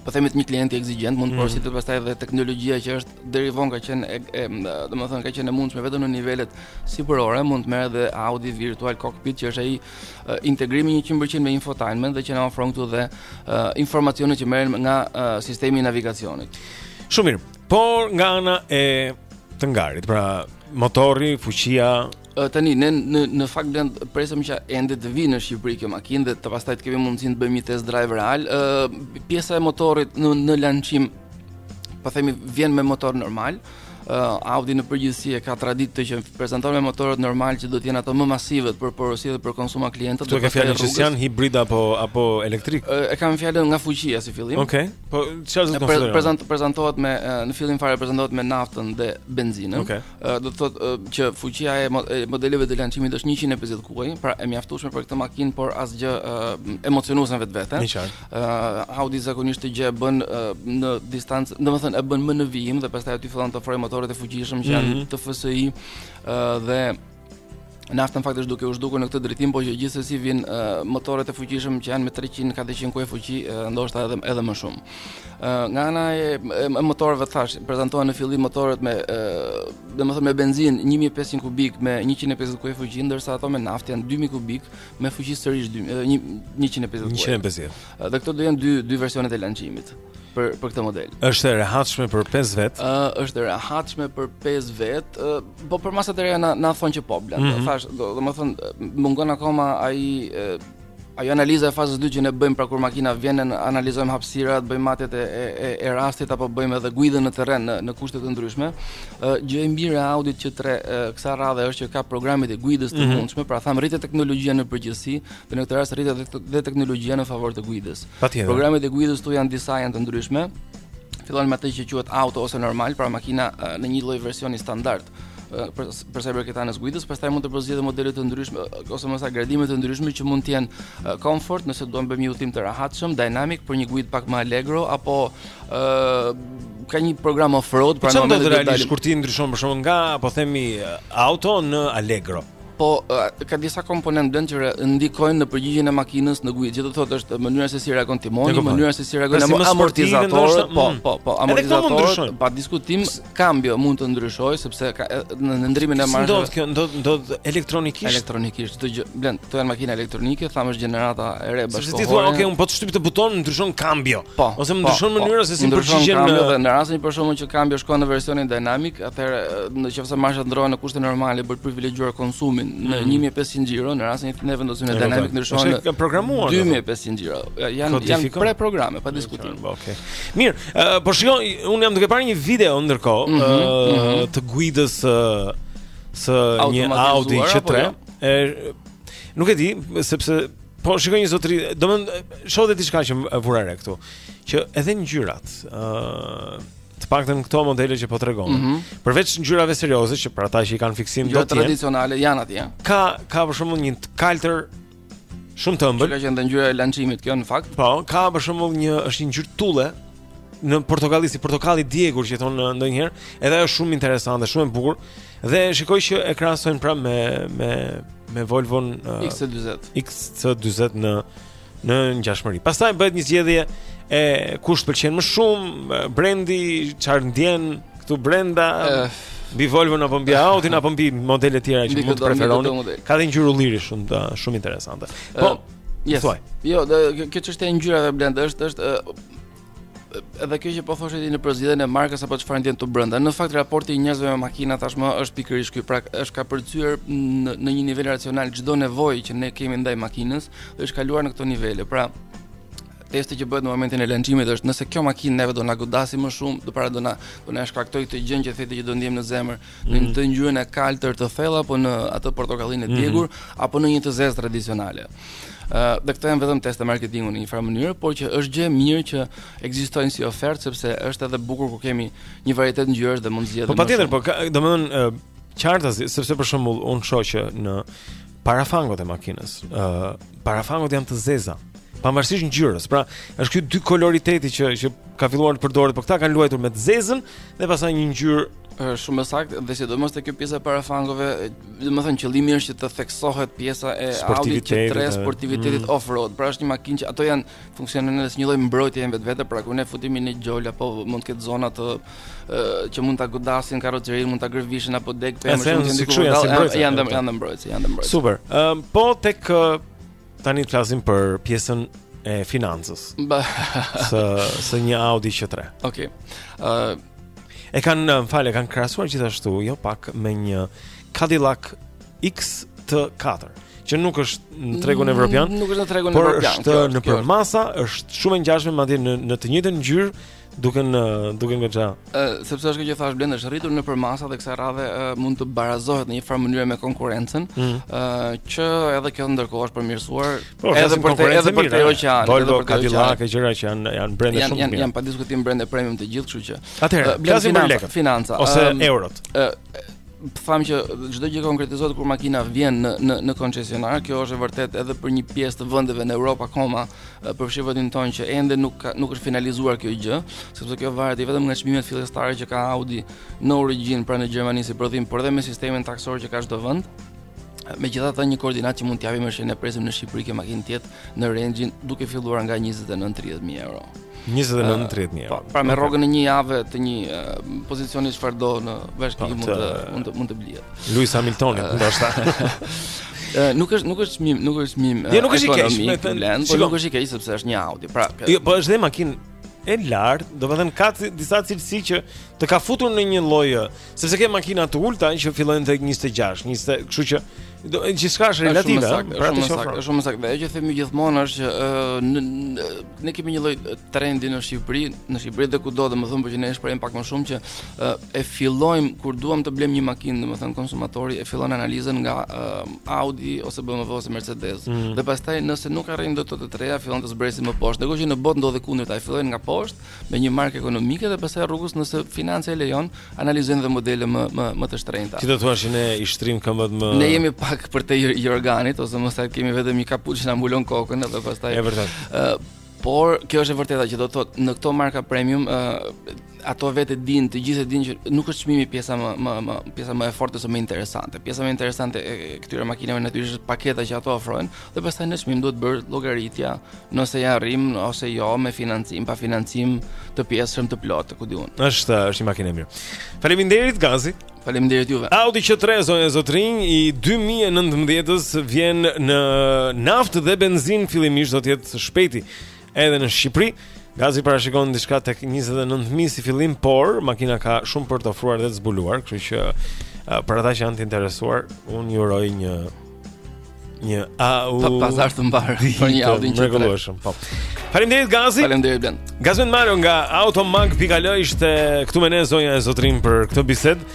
E: po themi të një klienti eksigjent, mund të
A: mm.
E: porositet pastaj edhe teknologjia që është deri vonë ka qenë e, e domethënë ka qenë e mundshme vetëm në nivelet sipërore, mund të merret edhe Audi Virtual Cockpit që është ai integrimi 100% me infotainment dhe që na ofron këtu dhe informacionet që merren nga sistemi i navigacionit.
A: Shumë mirë. Por nga ana e të ngarit, pra motori, fuqia,
E: tani ne në në fakt Blend presim që ende të vijë në Shqipëri kjo makinë dhe të pastaj të kemi mundësinë të bëjmë një test drive real. Ë pjesa e motorit në në lançim po themi vjen me motor normal. Ë Audi në përgjithësi e ka traditë të që prezanton me motorët normal që do të jenë ato më masivët për porosi dhe për konsum
A: nga
E: klientët.
A: Kjo
E: ka
A: fjalën që janë hibrid apo apo elektrik.
E: E kam fjalën nga fuqia si fillim.
A: Okej. Okay. Po çfarë do të thotë?
E: Prezant prezantohet me në fillim fare prezantohet me naftën dhe benzinën. Okay. Do të thotë që fuqia e modeleve të lançimit është 150 kuaj, pra e mjaftueshme për këtë makinë, por asgjë emocionuese vetvete. Ë Audi zakonisht këtë gjë e bën në distancë, domethënë e bën më në vijim dhe pastaj aty fillon të ofrojë motorët e fuqishëm që janë
A: mhm.
E: TFSI dhe Nafta në fakt është duke u zhdukur në këtë drejtim, por që gjithsesi vin uh, motorët e fuqishëm që janë me 300 400 kuaj fuqi, uh, ndoshta edhe edhe më shumë. Uh, nga ana e, e, e motorëve thash, prezantohen në fillim motorët me uh, domethënë me benzinë 1500 kubik me 150 kuaj fuqi, ndërsa ato me naftë janë 2000 kubik me fuqi sërish 150 kuaj.
A: 150.
E: Dhe këto do jenë dy dy versionet e lançimit për për këtë model.
A: Është e rehatshme për 5 vet.
E: Ë uh, është e rehatshme për 5 vet. Uh, po përmasat e reja na na thonë që po, Blend.
A: Mm
E: -hmm. Thash, domethënë mungon akoma ai ajo analiza e fazës 2 që ne bëjmë pra kur makina vjen ne analizojmë hapësirat, bëjmë matjet e e e rastit apo bëjmë edhe guidën në terren në në kushte të ndryshme. Ë gjë e mirë e Audit Q3 kësaj radhe është që ka programet e guidës të
A: mhm.
E: mundshme, pra tham rritet teknologjia në përgjithësi, Dhe në këtë rast rritet dhe, dhe teknologjia në favor të guidës.
A: Patjetër.
E: Programet e guidës këtu janë disa janë të ndryshme. Fillon me atë që quhet auto ose normal, pra makina në një lloj versioni standard për për sa i përket anës guidës, pastaj mund të përzgjedhësh modele të ndryshme ose më saktë gradime të ndryshme që mund të jenë comfort, nëse duam të bëjmë një udhëtim të rehatshëm, dynamic për një guidë pak më allegro apo ë ka një program off-road, pra
A: në momentin e
E: daljes. Çfarë
A: ndodh
E: realisht
A: kur ti ndryshon për shembull nga, po themi, auto në allegro?
E: Po ka disa komponentë Blendi që ndikojnë në përgjigjen e makinës në guidë. Do të thotë është mënyra se si reagon timoni,
A: po.
E: mënyra se si
A: reagojnë
E: amortizatorët, po,
A: mm.
E: po, po, amortizatorët, pa diskutim, kambio mund të ndryshojë sepse ka, në ndërrimin e marsheve.
A: Ndodh kjo, ndodh ndodh elektronikisht.
E: Elektronikisht çdo gjë Blendi. Këto janë makina elektronike, thamë të gjeneratës së re
A: bashkë.
E: Sepse
A: ti thua, okay, unë po të shtyp atë buton, ndryshon kambio.
E: Po,
A: ose
E: po,
A: ndryshon mënyra se si përgjigjen. Në
E: rastin për shembull që kambio shkon në versionin dynamic, Atëherë, në qoftë se marshat ndërrohen në kushte normale për të privilegjuar konsumin në 1500 mm. xhiro, në rastin që ne vendosim në dynamic ndryshon.
A: Është programuar.
E: 2500 xhiro. Janë janë
A: pre
E: programe pa diskutim.
A: Po, okej. Mirë, uh, po shikoj, unë jam duke parë një video ndërkohë
E: mm
A: -hmm,
E: uh, mm -hmm.
A: të guidës së uh, së një Audi Q3.
E: Po, jo?
A: e, nuk e di, sepse po shikoj një zotëri, domethënë shoh edhe diçka që vura re këtu, që edhe ngjyrat, ë uh, Të paktën këto modele që po tregon.
E: Mm -hmm.
A: Përveç ngjyrave serioze që për ata që i kanë fiksim jo
E: do
A: të jenë.
E: Jo tradicionale janë atje.
A: Ka ka për shembull një kaltër shumë të ëmbël.
E: Kjo qenka ngjyra e lançimit kjo në fakt.
A: Po, ka për shembull një është një ngjyrë tulle në portokalli si portokalli e djegur që i thonë ndonjëherë, edhe ajo shumë interesante, shumë e bukur. Dhe shikoj që e krahasojnë pra me me me Volvo uh,
E: XC40.
A: XC40 në në ngjashmëri. Pastaj bëhet një zgjedhje e kush të pëlqen më shumë, brendi, çfarë ndjen këtu brenda, eh. mbi Volvo apo mbi Audi apo mbi modele të tjera që mund të preferoni. Ka dhe ngjyrë ulliri shumë të, shumë interesante. Eh,
E: po, yes.
A: Thuaj.
E: Jo, kjo çështja e ngjyrave Blendi është është eh, edhe kjo që po thoshe ti në përzgjedhjen e markës apo çfarë ndjen këtu brenda. Në fakt raporti i njerëzve me makina tashmë është pikërisht ky, pra është kapërcyer në, në një nivel racional çdo nevojë që ne kemi ndaj makinës dhe është kaluar në këto nivele. Pra testi që bëhet në momentin e lançimit është nëse kjo makinë neve do na godasi më shumë, do pra do na do na shkaktojë këtë gjënë që the ti që do ndiejmë në zemër, në
A: mm.
E: atë ngjyrën e kaltër të thellë apo në atë portokallinë e
A: mhm.
E: djegur mm -hmm. apo në një të zezë tradicionale. Ë, uh, dhe këto janë vetëm teste marketingu në një farë mënyrë, por që është gjë e mirë që ekzistojnë si ofertë sepse është edhe bukur kur kemi një varietet ngjyrash dhe mund të zgjedhim.
A: Po patjetër, po domethënë qartë, sepse për shembull unë shoh që në Parafangot e makinës, ë uh, parafangot janë të zeza, pavarësisht ngjyrës. Pra, është ky dykoloriteti që që ka filluar të përdoret, por këta kanë luajtur me të zezën dhe pastaj një ngjyrë
E: shumë të saktë dhe sidomos te kjo pjesa e parafangove, domethënë qëllimi është që të theksohet pjesa e Audi Q3 sportivitetit
A: mm.
E: off-road. Pra është një makinë që ato janë funksionon edhe si një lloj mbrojtje e vetvete, pra kur ne futemi në xhol apo mund të ketë zona të që mund ta godasin karrocerinë, mund ta gërvishtin apo
A: degë pemë shumë të ndikuar. Janë si mbrojtje,
E: janë ndër janë mbrojtje, janë mbrojtje.
A: Super. Ëm po dhe tani të flasim për pjesën e financës.
E: Ba.
A: Së së një Audi Q3.
E: Okej. Ë
A: e kanë, më fal, e kanë krahasuar gjithashtu, jo pak me një Cadillac XT4 që nuk është në tregun
E: mm,
A: evropian.
E: Nuk është në tregun evropian. Por është
A: në përmasa, është shumë e ngjashme madje në në të njëjtën ngjyrë, duken duken nga çfarë?
E: Ë, sepse është kjo që thashë Blend është rritur në përmasa dhe kësaj radhe mund të barazohet në një farë mënyre me konkurrencën, ë
A: mm.
E: që edhe kjo ndërkohë është përmirësuar
A: po,
E: edhe për
A: të
E: edhe për
A: të
E: oqean,
A: po,
E: edhe për
A: Cadillac e gjëra që janë janë brende shumë.
E: Janë janë pa diskutim brende premium të gjithë, kështu që.
A: Atëherë, flasim për lekët,
E: financa
A: ose eurot.
E: Ë, Thamë që çdo gjë konkretizohet kur makina vjen në në në koncesionar. Kjo është e vërtetë edhe për një pjesë të vendeve në Europë akoma, përfshirë vendin tonë që ende nuk ka, nuk është finalizuar kjo gjë, sepse kjo varet jo vetëm nga çmimet fillestare që ka Audi në origjinë pra në Gjermani si prodhim, por edhe me sistemin taksor që ka çdo vend. Megjithatë, një koordinatë që mund të japim është që ne presim në Shqipëri kjo makinë të jetë në range-in duke filluar nga 29-30000 euro.
A: 29-30000 euro.
E: Po, pra me rrogën e një jave të një pozicioni çfarë do në bashki
A: po,
E: mund
A: të
E: mund të mund të blihet.
A: Lewis Hamilton, ah.
E: ndoshta. nuk është nuk është çmim, nuk është çmim.
A: Jo, nuk është i keq,
E: Blend,
A: por
E: nuk është i keq sepse është një Audi. Pra,
A: jo, po është dhe makinë e lartë, domethënë ka disa cilësi që të ka futur në një lloj uh, Sepse ke makina të ulta që fillojnë tek 26, 20, kështu që
F: gjithçka është relative.
E: Është shumë
F: pra,
E: saktë, është shumë e saktë. Ajo që themi gjithmonë është që në, ne kemi një lloj trendi në Shqipëri, në Shqipëri dhe kudo, domethënë po që ne e shprehim pak më shumë që e fillojmë kur duam të blejmë një makinë, domethënë konsumatori e fillon analizën nga Audi ose BMW ose Mercedes.
F: Mm.
E: Dhe pastaj nëse nuk arrin dot te të treja, fillon të zbresë më poshtë. Ndërkohë që në botë ndodh e kundërta, e fillojnë nga poshtë me një markë ekonomike dhe pastaj rrugës nëse financa e lejon, analizojnë dhe modele më më më të shtrenjta.
F: Ti do thua që ne i shtrijmë këmbët më
E: Ne jemi pak përtej jorganit ose më saktë kemi vetëm një kapuç që na mbulon kokën edhe pastaj.
F: Është e vërtetë.
E: Ë Por kjo është e vërteta që do të thotë në këto marka premium ë ato vetë dinë, të gjithë e dinë që nuk është çmimi pjesa më më më pjesa më e fortë ose më interesante. Pjesa më interesante e këtyre makinave natyrisht është paketa që ato ofrojnë, dhe pastaj në çmim duhet bërë llogaritja nëse ia arrijmë ose jo me financim, pa financim të pjesshëm të plotë, ku di unë.
F: Është është një makinë e mirë. Faleminderit Gazi.
E: Faleminderit juve.
F: Audi Q3 zonja e zotërinj i 2019-s vjen në naftë dhe benzinë fillimisht do të jetë së shpejti. Edhe në Shqipëri, Gazi parashikon diçka tek 29000 si fillim, por makina ka shumë për të ofruar dhe të zbuluar, kështu që uh, për ata që janë të interesuar, unë ju uroj një një au
E: pa pazar të mbarë për një Audi Q3 të
F: mrekullueshëm. Po. Faleminderit Gazi.
E: Faleminderit Blend.
F: Gazmend Mario nga Automag pikë al ishte këtu me ne zonja e zotërinj për këtë bisedë.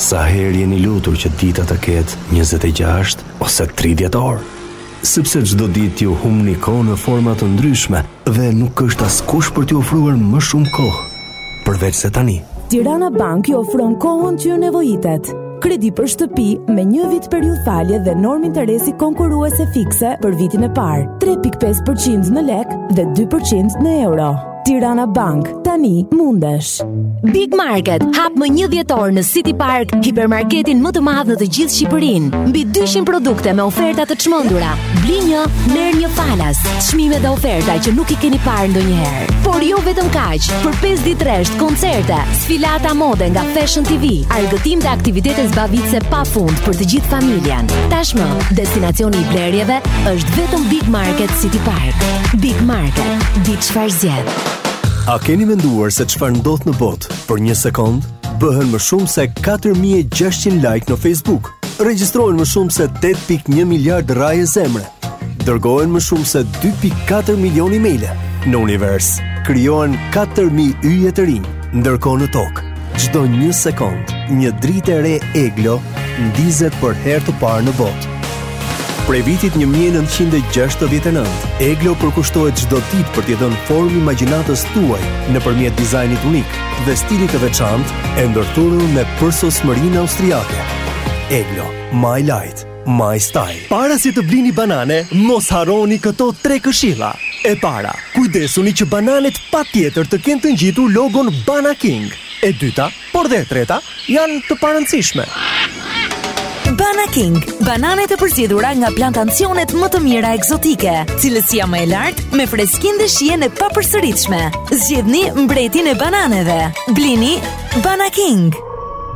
G: Sa herë jeni lutur që dita të ketë njëzet e gjashtë ose tridhjetë orë? Sepse çdo ditë ju humbni kohë në forma të ndryshme dhe nuk është askush për t'ju ofruar më shumë kohë, përveçse tani.
H: Tirana Bank ju ofron kohën që ju nevojitet. Kredi për shtëpi me një vit periudhë falje dhe normë interesi konkurruese fikse për vitin e parë, 3.5% në lek dhe 2% në euro. Tirana Bank, tani mundesh.
I: Big Market hap më një dhjetor në City Park, hipermarketin më të madh në të gjithë Shqipërinë. Mbi 200 produkte me oferta të çmendura. Bli një, merr një falas. Çmime dhe oferta që nuk i keni parë ndonjëherë. Por jo vetëm kaq, për 5 ditë rresht koncerte, sfilata mode nga Fashion TV, argëtim dhe aktivitete zbavitëse pa fund për të gjithë familjen. Tashmë, destinacioni i blerjeve është vetëm Big Market City Park. Big Market Di çfarë zgjedh.
G: A keni menduar se çfarë ndodh në botë për një sekond? Bëhen më shumë se 4600 like në Facebook. Regjistrohen më shumë se 8.1 miliard rrahje zemre. Dërgohen më shumë se 2.4 milion emailë. Në univers krijohen 4000 yje të rinj, ndërkohë në tokë Çdo një sekond, një dritë e re Eglo ndizet për herë të parë në botë. Prej vitit 1969, Eglo përkushtohet çdo ditë për t'i dhënë formë imagjinatës tuaj nëpërmjet dizajnit unik dhe stilit të veçantë e ndërthurur me përsosmërinë austriake. Eglo, my light. My Style.
F: Para se të blini banane, mos harroni këto tre këshilla. E para, kujdesuni që bananet patjetër të kenë të ngjitur logon Bana King. E dyta, por dhe e treta, janë të parëndësishme.
I: Bana King, bananet e përzgjedhura nga plantacionet më të mira ekzotike, cilësia më e lartë me freskinë dhe shijen e papërsëritshme. Zgjidhni mbretin e bananeve. Blini Bana King.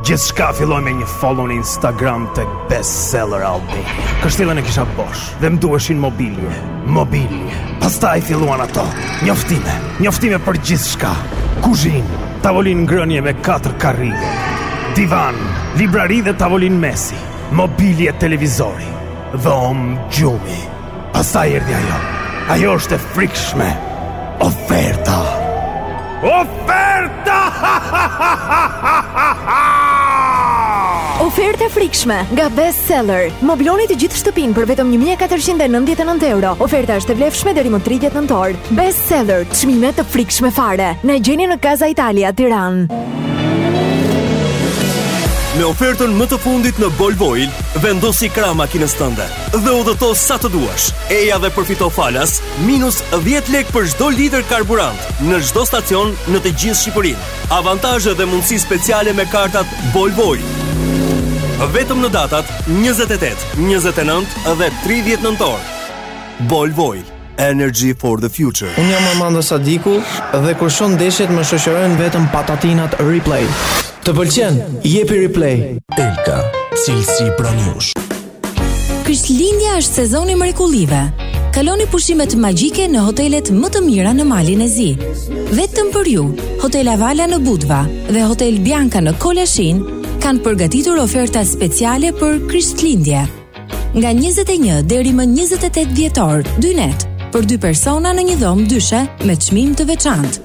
J: Gjithçka filloi me një follow në Instagram tek bestseller Albi. Kështjellën e kisha bosh dhe më duheshin mobilje, mobilje. Pastaj filluan ato, njoftime, njoftime për gjithçka. Kuzhinë, tavolinë ngrënie me katër karrige, divan, librari dhe tavolinë mesi, mobilje televizori, dhomë gjumi. Pastaj erdhi ajo. Ajo është e frikshme. Oferta. Oferta!
K: Ofertë e frikshme nga Best Seller. Mobloni të gjithë shtëpinë për vetëm 1499 euro. Oferta është e vlefshme deri më 30 nëntor. Best Seller, çmime të frikshme fare. Na gjeni në Casa Italia, Tiranë.
G: Me ofertën më të fundit në Bolv Oil, vendosi krahë makinës tënde. dhe udhëto sa të duash. Eja dhe përfito falas minus 10 lek për çdo litër karburant në çdo stacion në të gjithë Shqipërinë. Avantazhe dhe mundësi speciale me kartat Bolv Oil. Vetëm në datat 28, 29 dhe 30 nëntor. Bolv Oil Energy for the Future.
L: Unë jam Armando Sadiku dhe kur shoh ndeshjet më shoqërojnë vetëm patatinat Replay. Të pëlqen, jepi Replay.
G: Elka, cilësi pranë jush.
I: Krishtlindja është sezoni i mrekullive. Kaloni pushimet magjike në hotelet më të mira në Malin e Zi. Vetëm për ju, Hotel Avala në Budva dhe Hotel Bianca në Kolashin kanë përgatitur oferta speciale për Krishtlindje. Nga 21 deri më 28 dhjetor, dy net për dy persona në një dhomë dyshe me çmim të veçantë.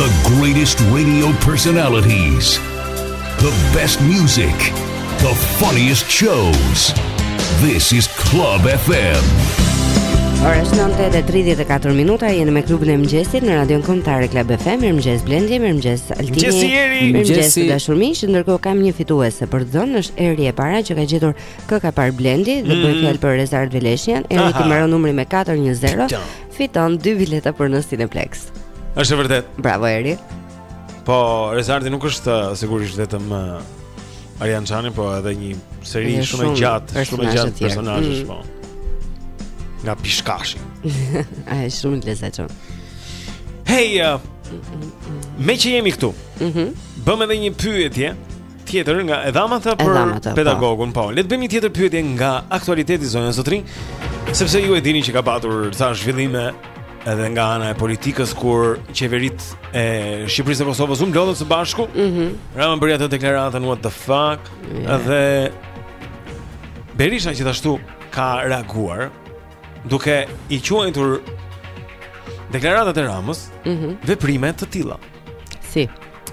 M: The greatest radio personalities. The best music. The funniest shows. This is Club FM.
B: Ora është 9:34 minuta, jeni me klubin e mëngjesit në Radion Kombëtare Club FM. Mirëmëngjes Blendi, mirëmëngjes Altini.
A: Mirëmëngjes Jeri.
B: Mirëmëngjes të dashur miq, ndërkohë kam një fituese për të dhënë, është Eri e para që ka gjetur kë ka parë Blendi dhe bëhet
A: mm.
B: fjalë për Rezart Veleshnjan. Eri të mbaron numri me 410.
A: fiton
B: dy bileta për në Cineplexx.
A: Është e vërtetë.
B: Bravo Eri.
A: Po Rezarti nuk është uh, sigurisht vetëm uh, Arjan Çani, po edhe një seri
B: shumë,
A: shumë e gjatë, shumë e gjatë personazhesh
B: mm.
A: po. Nga Pishkashi.
B: Ai është shumë i lezetshëm.
A: Hey, uh, meqë jemi këtu.
B: Mhm.
A: Mm Bëjmë edhe një pyetje. Tjetër nga e
B: dhamata
A: për
B: po.
A: pedagogun, po. Le të bëjmë një tjetër pyetje nga aktualiteti zonja zotërinj, sepse ju e dini që ka patur ca zhvillime edhe nga ana e politikës kur qeveritë e Shqipërisë e Kosovës u mblodhën së bashku.
B: Mhm.
A: Mm Rama bëri atë deklaratën what the fuck.
B: Yeah.
A: Dhe Berisha gjithashtu ka reaguar duke i quajtur deklaratat e Ramës
B: mm -hmm.
A: veprime të tilla.
B: Si.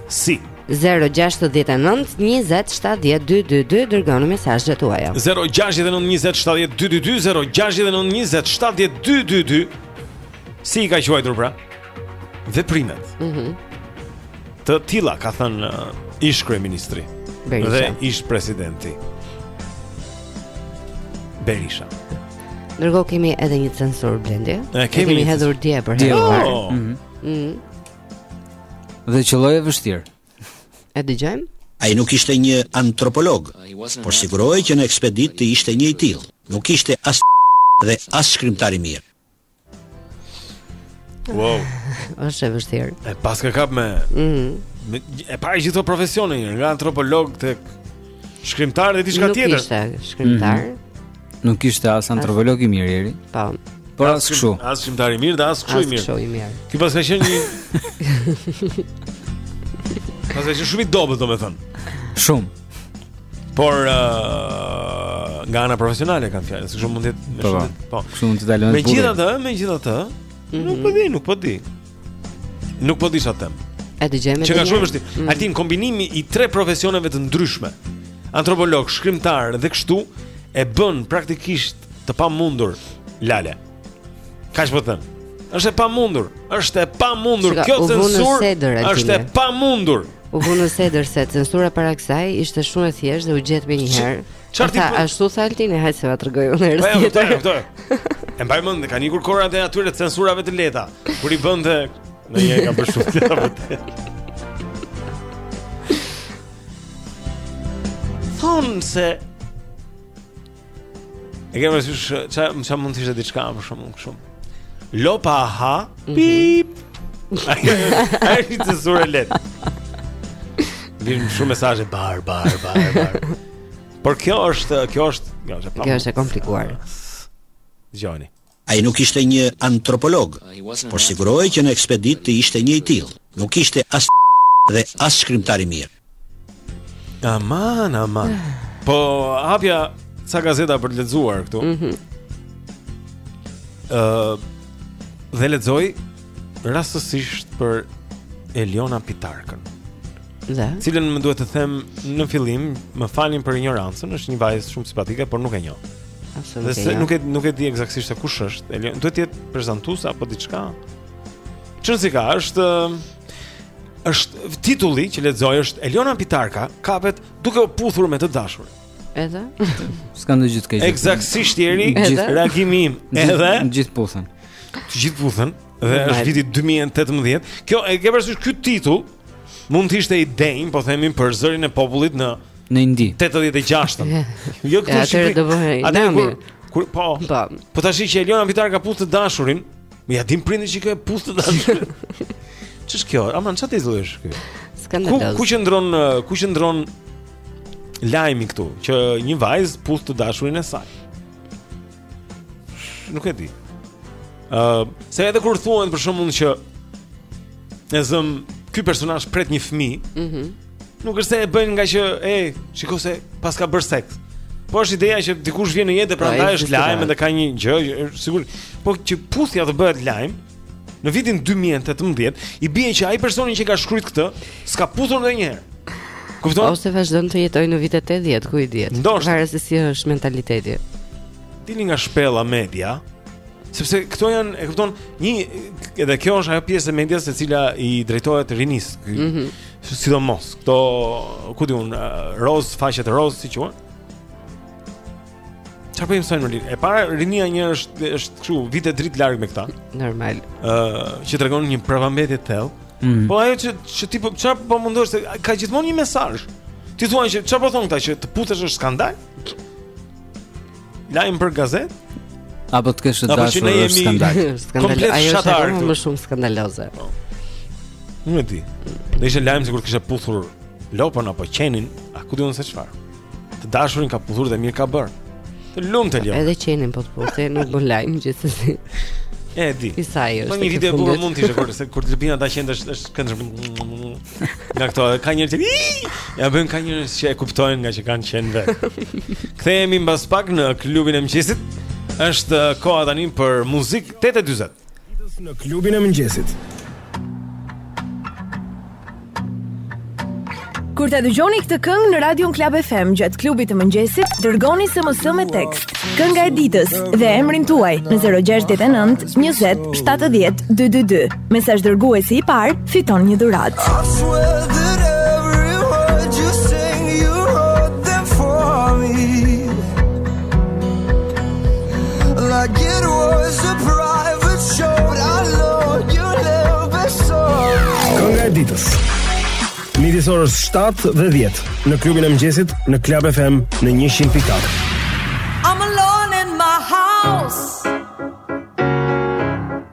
A: Si.
B: 0-6-19-27-12-22 Dërgoni mesazhet tuaja
A: 0-6-19-27-12-22 0-6-19-27-12-22 Si i ka quajtur pra Veprimet
B: mm -hmm.
A: Të tilla ka thënë uh, Ish kryeministri
B: Berisha.
A: Dhe ish presidenti Berisha
B: Ndërkohë kemi edhe një censurë Blendi
A: E kemi,
B: kemi hedhur dje për
C: hedhur
B: dje, oh. mm
A: -hmm.
C: mm
B: -hmm.
C: Dhe qëlloi e vështirë.
B: E dëgjojmë?
N: Ai nuk ishte një antropolog, por sigurohej që në ekspeditë të ishte një i tillë. Nuk ishte as dhe as shkrimtar i mirë.
A: Wow.
B: Është e vështirë.
A: E paska kap me.
B: Mhm.
A: Mm me, e pa gjithë profesionin, nga antropolog tek shkrimtar dhe diçka tjetër.
B: Nuk ishte shkrimtar. Mm -hmm.
C: Nuk ishte as antropolog i mirë eri.
B: Po.
C: Por as kështu.
A: As shkrimtar i mirë, as kështu i mirë.
B: As kështu i mirë.
A: Ti pas ka qenë një Pas ka qenë shumë i dobët, domethënë.
C: Shumë.
A: Por uh, nga ana profesionale kam fjalën, se kështu mund të jetë më
C: po,
A: shumë. Po. po.
C: Kështu mund të dalë më bukur.
A: Megjithatë, megjithatë, mm -hmm. nuk po di, nuk po di. Nuk po di çfarë them.
B: E dëgjojmë.
A: Që ka shumë vështirë.
B: Mm.
A: Altin kombinimi i tre profesioneve të ndryshme. Antropolog, shkrimtar dhe kështu e bën praktikisht të pamundur Lale. Kaq po them? Është e pamundur. Është e pamundur kjo
B: censurë.
A: Është e pamundur.
B: U vënë në sedër se censura para kësaj ishte shumë e thjeshtë dhe u gjet menjëherë.
A: Çfarë
B: tha ashtu tha Altini, hajde se va tregoj unë
A: po, e rësë
B: po,
A: po, E mbaj mend, ka një kur kora dhe atyre të censurave të lehta Kur i bënte Në një e ka për shumë të të Thonë se E ke parasysh, ça, ça mund të ishte diçka për shembull, për shembull Lopa ha, mhm. pip Ajo një censurë e lehtë Vinin shumë mesazhe, bar, bar, bar, bar Por kjo është, kjo është, kjo është e pamë.
B: Kjo është e komplikuar.
A: Gjoni.
N: Ai nuk ishte një antropolog, por sigurohej që në ekspeditë të ishte një i tillë. Nuk ishte as dhe as shkrimtar i mirë.
A: Aman, aman. Po, hapja, ca gazeta për të lexuar këtu.
B: Mm
A: -hmm. uh, dhe lexoj rastësisht për Eliona Pitarkën.
B: Dhe?
A: Cilën më duhet të them në fillim, më falni për injorancën, është një vajzë shumë simpatike, por nuk e njoh.
B: Absolutisht.
A: Dhe se nuk e nuk e di eksaktësisht kush është. Eliona duhet të jetë prezantuese apo diçka? Ç'rëndësi ka? Është është titulli që lexoj është Eliona Pitarka kapet duke u puthur me të dashurin.
B: Edhe?
C: S'ka ndonjë gjë të keqe.
A: Eksaktësisht ky
B: ishte
A: reagimi im. Edhe?
C: Të gjithë puthen.
A: Të gjithë puthen. Dhe është viti 2018. Kjo e ke parasysh ky titull mund të ishte i denjë, po themi për zërin e popullit në
C: në Indi.
A: 86-ën. Jo këtu
B: si.
A: Atë
B: do bëhej. Atë
A: kur, kur po.
B: Po.
A: Po tash që Eliona Pitarka puth të dashurin, më ja dim prindin që ka puthë të dashurin. Ç'është kjo? Aman ça titulli është ky?
B: Skandaloz.
A: Ku ku qëndron ku qëndron lajmi këtu që një vajzë puth të dashurin e saj. Nuk e di. Ë, uh, se edhe kur thuhet për shembull që e zëmë ky personazh pret një fëmijë.
B: Mhm.
A: Mm nuk është se e bëjnë nga që, ej, shiko se paska bërë seks. Po është ideja që dikush vjen në jetë, dhe prandaj
B: është
A: lajm edhe ka një gjë, sigurisht. Po që puthja të bëhet lajm, Në vitin 2018 i bie që ai personi që ka shkruajt këtë s'ka puthur ndonjëherë. Kupton?
B: Ose vazhdon të jetojë në vitet 80, ku i
A: dihet.
B: Varet se si është mentaliteti.
A: Dilni nga shpella media, sepse këto janë, e kupton, një edhe kjo është ajo pjesë e medias së cilës i drejtohet rinis. Mm
B: -hmm.
A: Sidomos këto, ku di un, roz, faqet roz si quhen? Çfarë po i mësojnë rinë? E para rinia një është është kështu vite dritë larg me këta.
B: Normal.
A: Ë, uh, që tregon një prapambetje të thellë.
C: Mm.
A: Po ajo që që ti po çfarë po mundosh se ka gjithmonë një mesazh. Ti thua që çfarë po thonë këta që të puthesh është skandal? Lajm për gazet?
C: Apo të kesh të dashur është
A: jemi...
C: skandal.
B: skandal. Ajo është
A: më,
B: më shumë skandaloze. Po.
A: Nuk e di. Do ishte lajm sikur kishte puthur lopën apo qenin, a ku di un se çfarë. Të dashurin ka puthur dhe mirë ka bër. Të lumtë Eljon.
B: Edhe qenin po ta puthë, nuk bën lajm gjithsesi.
A: E di.
B: I sa ajo.
A: Po një video e bukur mund të ishte kur se kur të lëpin ata qentë është është këndshme nga këto ka njerëz që ja bëjnë ka njerëz që e kuptojnë nga që kanë qenë vet. Kthehemi mbas pak në klubin e mëngjesit. Është koha tani për muzikë 8:40.
O: Ditës në klubin e mëngjesit.
P: Kur ta dëgjoni këtë këngë në radion Klab FM gjatë klubit të mëngjesit, dërgoni SMS me tekst. Kënga e ditës dhe emrin tuaj në 069 20 70 222. Mesazh dërguesi i parë, Fiton një dhuratë.
O: Kënga e ditës. Midis orës 7 dhe 10 në klubin e mëngjesit në Club FM në 100.4.
Q: I'm alone in my house.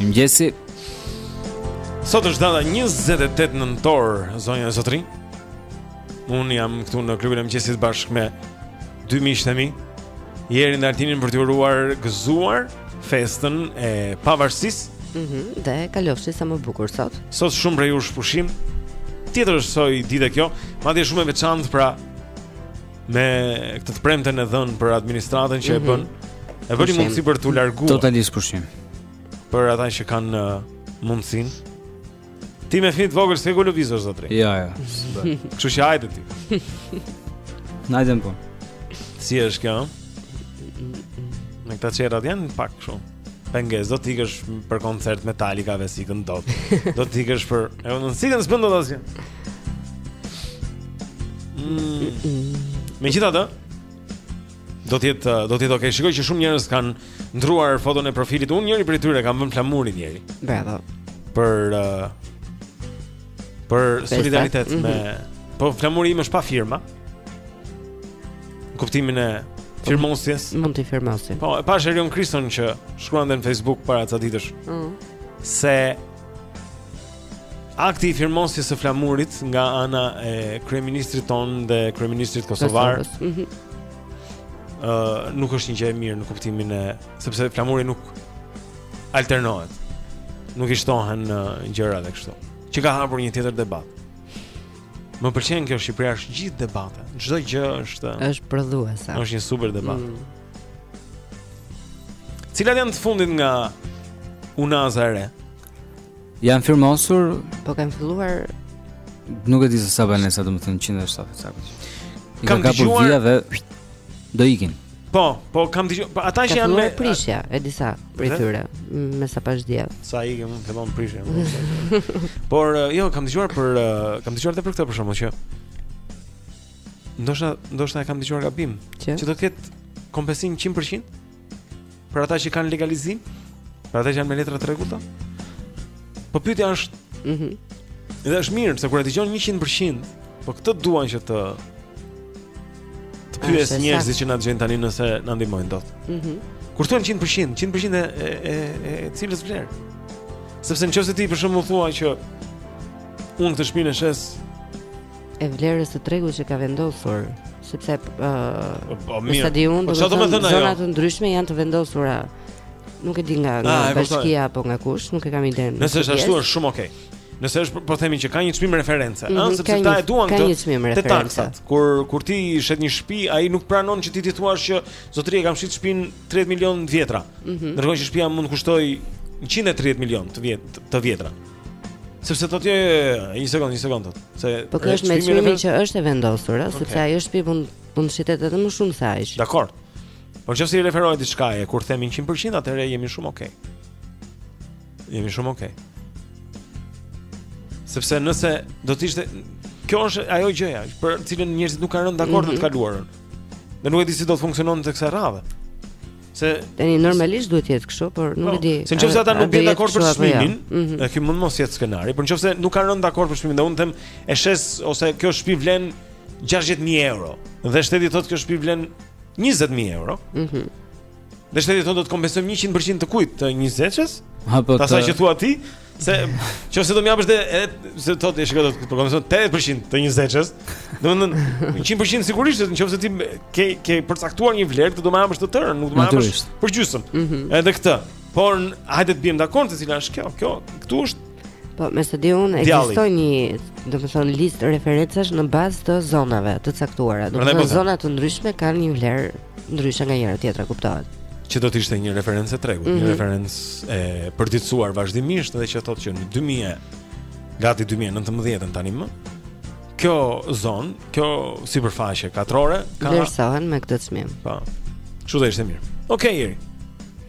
C: Mëngjesi.
A: Sot është data 28 nëntor, zonja e zotërinj. Un jam këtu në klubin e mëngjesit bashkë me dy miqtë e mi. Jerin e Altinin për t'ju uruar gëzuar festën e pavarësisë.
B: Mhm, mm dhe kalofshi sa më bukur sot.
A: Sot shumë prej jush pushim. Tjetër është soj dite kjo, madje shumë e veçantë pra me këtë të premten e dhën për administratën që mm -hmm. e
C: mhm.
A: bën. E
C: bën
A: mundësi për t'u larguar.
C: Totalisht pushim.
A: për ata që kanë uh, mundësin. Ti me fëmijë të vogël s'ke ku lëviz zotri.
C: Jo, ja, jo. Ja.
A: Kështu që hajde ti.
C: Najdem po.
A: Si është kjo? Me këta çerat janë pak kështu pengesë, do të ikësh për koncert Metallica dhe s'ikën dot. Do t'i ikësh për, e unë në s'ikën s'pëndo të asgjë. Mm. Megjithatë? Do të jetë do të jetë okay. Shikoj që shumë njerëz kanë ndërruar foton e profilit. Unë njëri prej tyre kam vënë flamurin. Njëri.
B: Bravo.
A: Për uh, për solidaritet
B: mm -hmm.
A: me mhm. po flamuri im është pa firma. Në kuptimin e firmosjes.
B: Mund të firmosim.
A: Po, e pashë Erion Kriston që shkruante në Facebook para ca ditësh.
B: Mm.
A: Se Akti i firmosjes së flamurit nga ana e kryeministrit tonë dhe kryeministrit kosovar.
B: Ëh, mm
A: -hmm. uh, nuk është një gjë e mirë në kuptimin e sepse flamuri nuk alternohet. Nuk i shtohen uh, gjëra dhe kështu. Që ka hapur një tjetër debat. Më pëlqen kjo Shqipëria është gjithë debate. Çdo gjë është
B: është prodhuese.
A: Është një super debat.
B: Mm.
A: Cilat janë të fundit nga Unaza e re?
C: Janë firmosur,
B: po kanë filluar
C: nuk e di se sa banesa domethënë 170 sa.
A: Kam dëgjuar
C: dhe do ikin.
A: Po, po kam dëgjuar, po ata që janë me
B: prishja e disa prej tyre, me sa pashë dje.
A: Sa i kemi të bën prishja. Por jo, kam dëgjuar për kam dëgjuar edhe për këtë për shkakun që Ndoshta ndoshta e kam dëgjuar gabim.
B: Që,
A: që do të ketë kompensim 100% për ata që kanë legalizim, për ata që janë me letra të rregullta. Po pyetja është,
B: ëh, mm -hmm.
A: edhe është mirë se kur e dëgjon 100%, po këtë duan që të të pyes njerëzit që na dëgjojnë tani nëse na ndihmojnë dot.
B: Ëh. Mm -hmm.
A: Kur thonë 100% 100% e e e, e cilës vlerë? Sepse nëse ti për shembull thua që unë këtë shpinë e shes
B: e vlerës së tregut që ka vendosur, sepse ë uh,
A: po,
B: në stadium
A: po,
B: do të thonë zona të ndryshme janë të vendosura. Nuk e di nga, nga
A: ah,
B: bashkia apo nga kush, nuk e kam idenë.
A: Nëse është ashtu është shumë okay. Nëse është po themi që ka një çmim reference, ëh,
B: mm
A: -hmm,
B: sepse
A: ata e duan këtë.
B: Ka një çmim reference.
A: Te taksat, kur kur ti shet një shtëpi, ai nuk pranon që ti ti thua që zotëri e kam shit shtëpinë 30 milion të vjetra.
B: Mm -hmm.
A: Ndërkohë që shtëpia mund të kushtojë 130 milion të vjet të vjetra. Sepse thotë një sekond, një sekond thotë, se
B: Po kjo është me çmimin që është e vendosur, ëh, sepse ajo shtëpi mund mund të shitet edhe më shumë se aq.
A: Dakord. Po nëse i referohet diçkaje kur themi 100% atëherë jemi shumë okay. Jemi shumë okay. Sepse nëse do të ishte kjo është ajo gjëja për cilën njerëzit nuk kanë rënë dakord në të mhm. kaluarën. Dhe nuk e di si do të funksionojë kësaj radhe. Se
B: tani normalisht duhet të jetë kështu, por nuk
A: po,
B: e di.
A: Se nëse ata nuk bien dakord për
B: jo.
A: çmimin,
B: mhm.
A: e ky mund mos jetë skenari, por nëse nuk kanë rënë dakord për çmimin, dhe unë them e shes ose kjo shtëpi vlen 60000 euro dhe shteti thotë kjo shtëpi vlen 20000 euro.
B: Mhm.
A: Dhe shteti thotë do të kompensojmë 100% të kujt të
C: 20-shës? Apo
A: të... që thua ti? Se nëse do më japësh dhe edhe se thotë shikoj do të kompenson 80% të njëzeçes, domethënë 100% sigurisht se nëse ti ke ke përcaktuar një vlerë, do ma japësh të tërë, nuk do ma japësh për gjysmë.
B: Mm -hmm.
A: Edhe këtë. Por hajde të biem dakord se cila është kjo. Kjo këtu është
B: Po, me së di unë, ekziston një, domethënë, listë referencash në bazë të zonave të caktuara.
A: Domethënë, po
B: zona të ndryshme kanë një vlerë ndryshe nga njëra tjetra kuptohet.
A: Që do të ishte një referencë e tregut, mm -hmm. një
B: mhm.
A: referencë e përditësuar vazhdimisht dhe që thotë që në 2000 gati 2019 tani më kjo zonë, kjo sipërfaqe katrore ka
B: vlerësohen me këtë çmim.
A: Po. Kështu do ishte mirë. Okej.
B: Okay,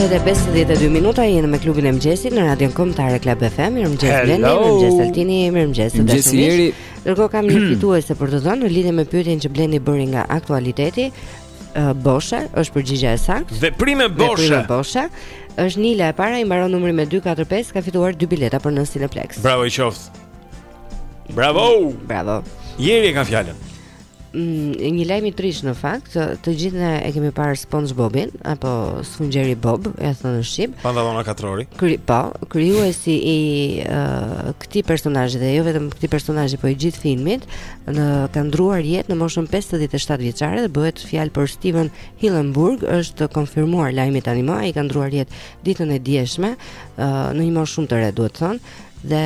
B: 9:52 minuta jemi në klubin e mëngjesit në Radion Kombëtare Club FM. Mirëmëngjes Blendi, mirëmëngjes Altini, mirëmëngjes të
C: dashur.
B: Ndërkohë kam një fituese për të dhënë në lidhje me pyetjen që Blendi bëri nga aktualiteti. Boshe është përgjigja e saktë.
A: Veprime Boshe.
B: Veprime Boshe. Është Nila e para i mbaron numri me 245, ka fituar dy bileta për në Cineplex.
A: Bravo i qoftë. Bravo.
B: Bravo.
A: Jeri e ka fjalën.
B: Mm, një lajm i trishtë në fakt, të gjithë ne e kemi parë SpongeBobin apo Sfungeri Bob, e thonë në shqip.
A: Pantallona katrori.
B: Kri, po, krijuesi i uh, këtij personazhi dhe jo vetëm këtij personazhi, por i gjithë filmit, ka ndërruar jetë në moshën 57 vjeçare dhe bëhet fjalë për Steven Hillenburg, është konfirmuar lajmi tani më, ai ka ndërruar jetë ditën e djeshme, në një moshë shumë të re, duhet thënë dhe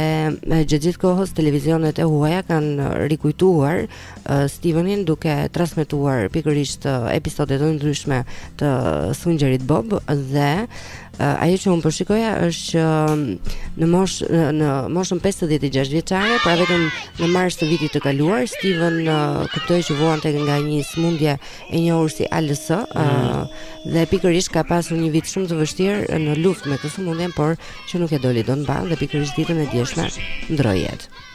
B: gjatë gjithë kohës televizionet e huaja kanë rikujtuar uh, Stevenin duke transmetuar pikërisht episode të ndryshme të Sfungerit Bob dhe Ajo që unë po shikoja është që në mosh në moshën 56 vjeçare, pra vetëm në mars të vitit të kaluar, Steven uh, kuptoi që vuante nga një sëmundje e njohur si ALS, uh, mm. dhe pikërisht ka pasur një vit shumë të vështirë në luftë me këtë sëmundje, por që nuk ia doli dot mbanë dhe pikërisht ditën e djeshme ndërroi jetë.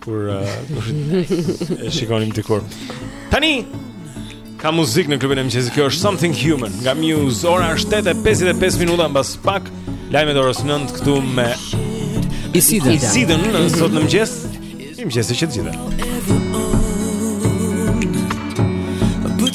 A: Kur e shikonim dikur Tani Ka muzikë në klubin e mëngjesit Kjo është Something Human Nga Muse Ora është 8.55 minuta mbas pak lajmet e orës nëntë këtu me
C: Isidën
A: Isidën sot në mëngjes Mëngjesi që të gjithë
R: But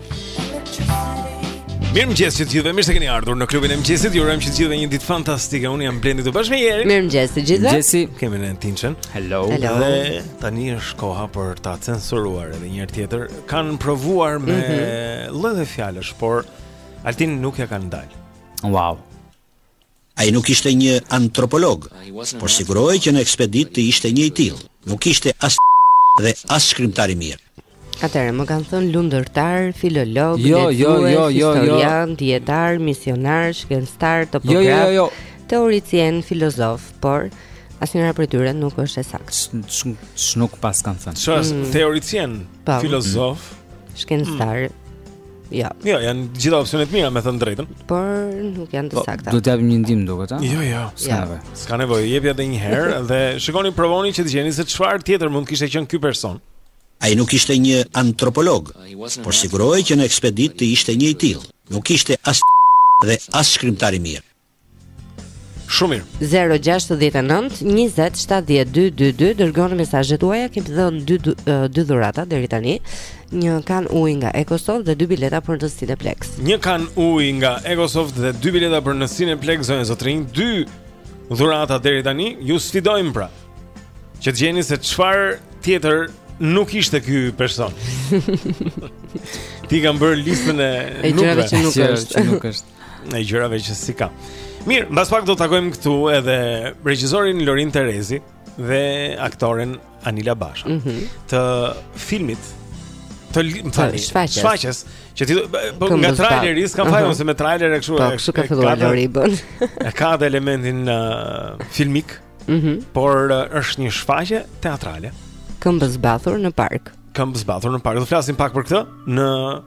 S: Mirëmëngjes që të gjithëve, mirë se keni ardhur në klubin e mëngjesit Ju urojmë që të gjithëve një ditë fantastike, unë jam Blendi së bashku me Jeri
B: Mirëmëngjes të gjithëve
S: Mëngjesi, kemi në tinqen
C: Hello
B: Hello
S: Dhe tani është koha për ta censuruar edhe një herë tjetër Kanë provuar me mm -hmm. lloje fjalësh, por Altin nuk ia kanë dalë
C: Wow
N: Ai nuk ishte një antropolog, por sigurohej që në ekspeditë të ishte një i tillë. Nuk ishte as dhe as shkrimtar i mirë.
B: Atëherë më kanë thënë lundërtar, filolog,
C: jo, jo, jo, jo, jo,
B: historian, jo. dietar, misionar, shkencëtar, topograf,
C: jo, jo, jo, jo.
B: teoricien, filozof, por asnjëra prej tyre nuk është e saktë.
C: Nuk pas kanë thënë.
S: Çfarë
B: mm.
S: teoricien,
B: po.
S: filozof, mm.
B: shkencëtar, mm. Jo.
S: Jo, janë të gjitha opsione të mira, me thënë të drejtën.
B: Por nuk janë të po, sakta.
C: Do të japim një ndihmë duket, a?
S: Jo, jo,
C: s'ka nevojë.
S: S'ka nevojë, jepja edhe një herë dhe shikoni provoni që të gjeni se çfarë tjetër mund të kishte qenë ky person.
N: Ai nuk ishte një antropolog, por sigurohej që në ekspeditë të ishte një i tillë. Nuk ishte as dhe as shkrimtar i mirë.
S: Shumë mirë.
B: 069 20 70 222 dërgoni mesazhet tuaja, kemi dhënë dy dy dhurata deri tani. Një kan ujë nga EcoSoft dhe dy bileta për në Cineplex.
S: Një kan ujë nga EcoSoft dhe dy bileta për në Cineplex zonja e zotërinj, dy dhurata deri tani. Ju sfidojmë pra. Që të gjeni se çfarë tjetër nuk ishte ky person. T'i kam bërë listën e nukëve.
B: E gjërëve që nuk është.
S: e gjërave që s'i ka. Mirë, mbas pak do të takojmë këtu edhe regjisorin Lorin Terezi dhe aktoren Anila Basha
B: mm -hmm.
S: të filmit të tani,
B: shfaqes.
S: shfaqes që ti po nga traileri s'kam
B: faj
S: se me trailer e kështu
B: po,
S: e
B: kështu ka filluar Lori bën.
S: E ka dhe elementin uh, filmik.
B: Mhm.
S: Mm por uh, është një shfaqje teatrale.
B: Këmbë zbathur në park.
S: Këmbë zbathur në park. Do flasim pak për këtë në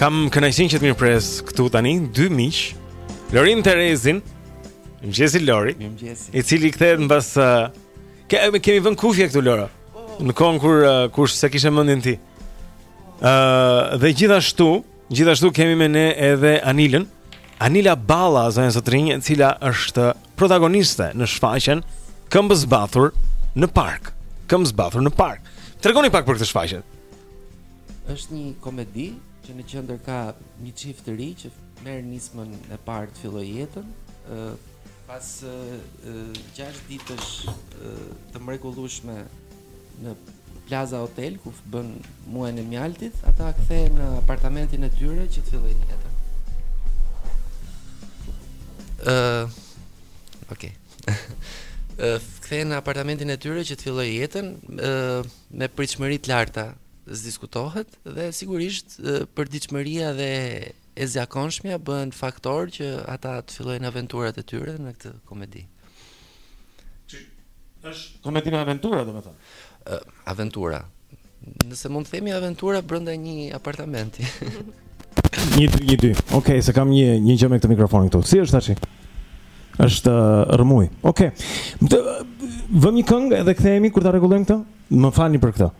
A: Kam kënaqësinë që të mirëpres këtu tani dy miq, Lorin Terezin, Mëngjesi Lori,
T: Mëngjesi.
A: i cili kthehet mbas uh, ke, kemi vënë kufje këtu Lora. Në kohën kur uh, kur s'e kishe mendin ti. Ë uh, dhe gjithashtu, gjithashtu kemi me ne edhe Anilën. Anila Balla, zonja e zotërinj, e cila është protagoniste në shfaqjen Këmbëzbathur në park. Këmbëzbathur në park. Tregoni pak për këtë shfaqje.
T: Është një komedi që në qendër ka një çift të ri që merr nismën e parë të fillojë jetën, ë pas 6 ditësh të mrekullueshme në Plaza Hotel ku bëjnë muajin e mjaltit, ata kthehen në apartamentin e tyre që të fillojnë jetën. Ë uh, Okej. Okay. kthehen në apartamentin e tyre që të fillojë jetën uh, me pritshmëri të larta. s'diskutohet dhe sigurisht përditshmëria dhe e zakonshmja bëhen faktor që ata të fillojnë aventurat e tyre në këtë komedi.
A: Që është komedi me aventura, domethënë?
T: Uh, aventura. Nëse mund të themi aventura brënda një apartamenti.
O: një, dy, një, dy. Okej, okay, se kam një, një gjë me këtë mikrofonin këtu. Si është tashi? është rrëmujë. Okej. Okay. Vëmë një këngë edhe kthehemi kur ta rregullojmë këtë. Më falni për këtë.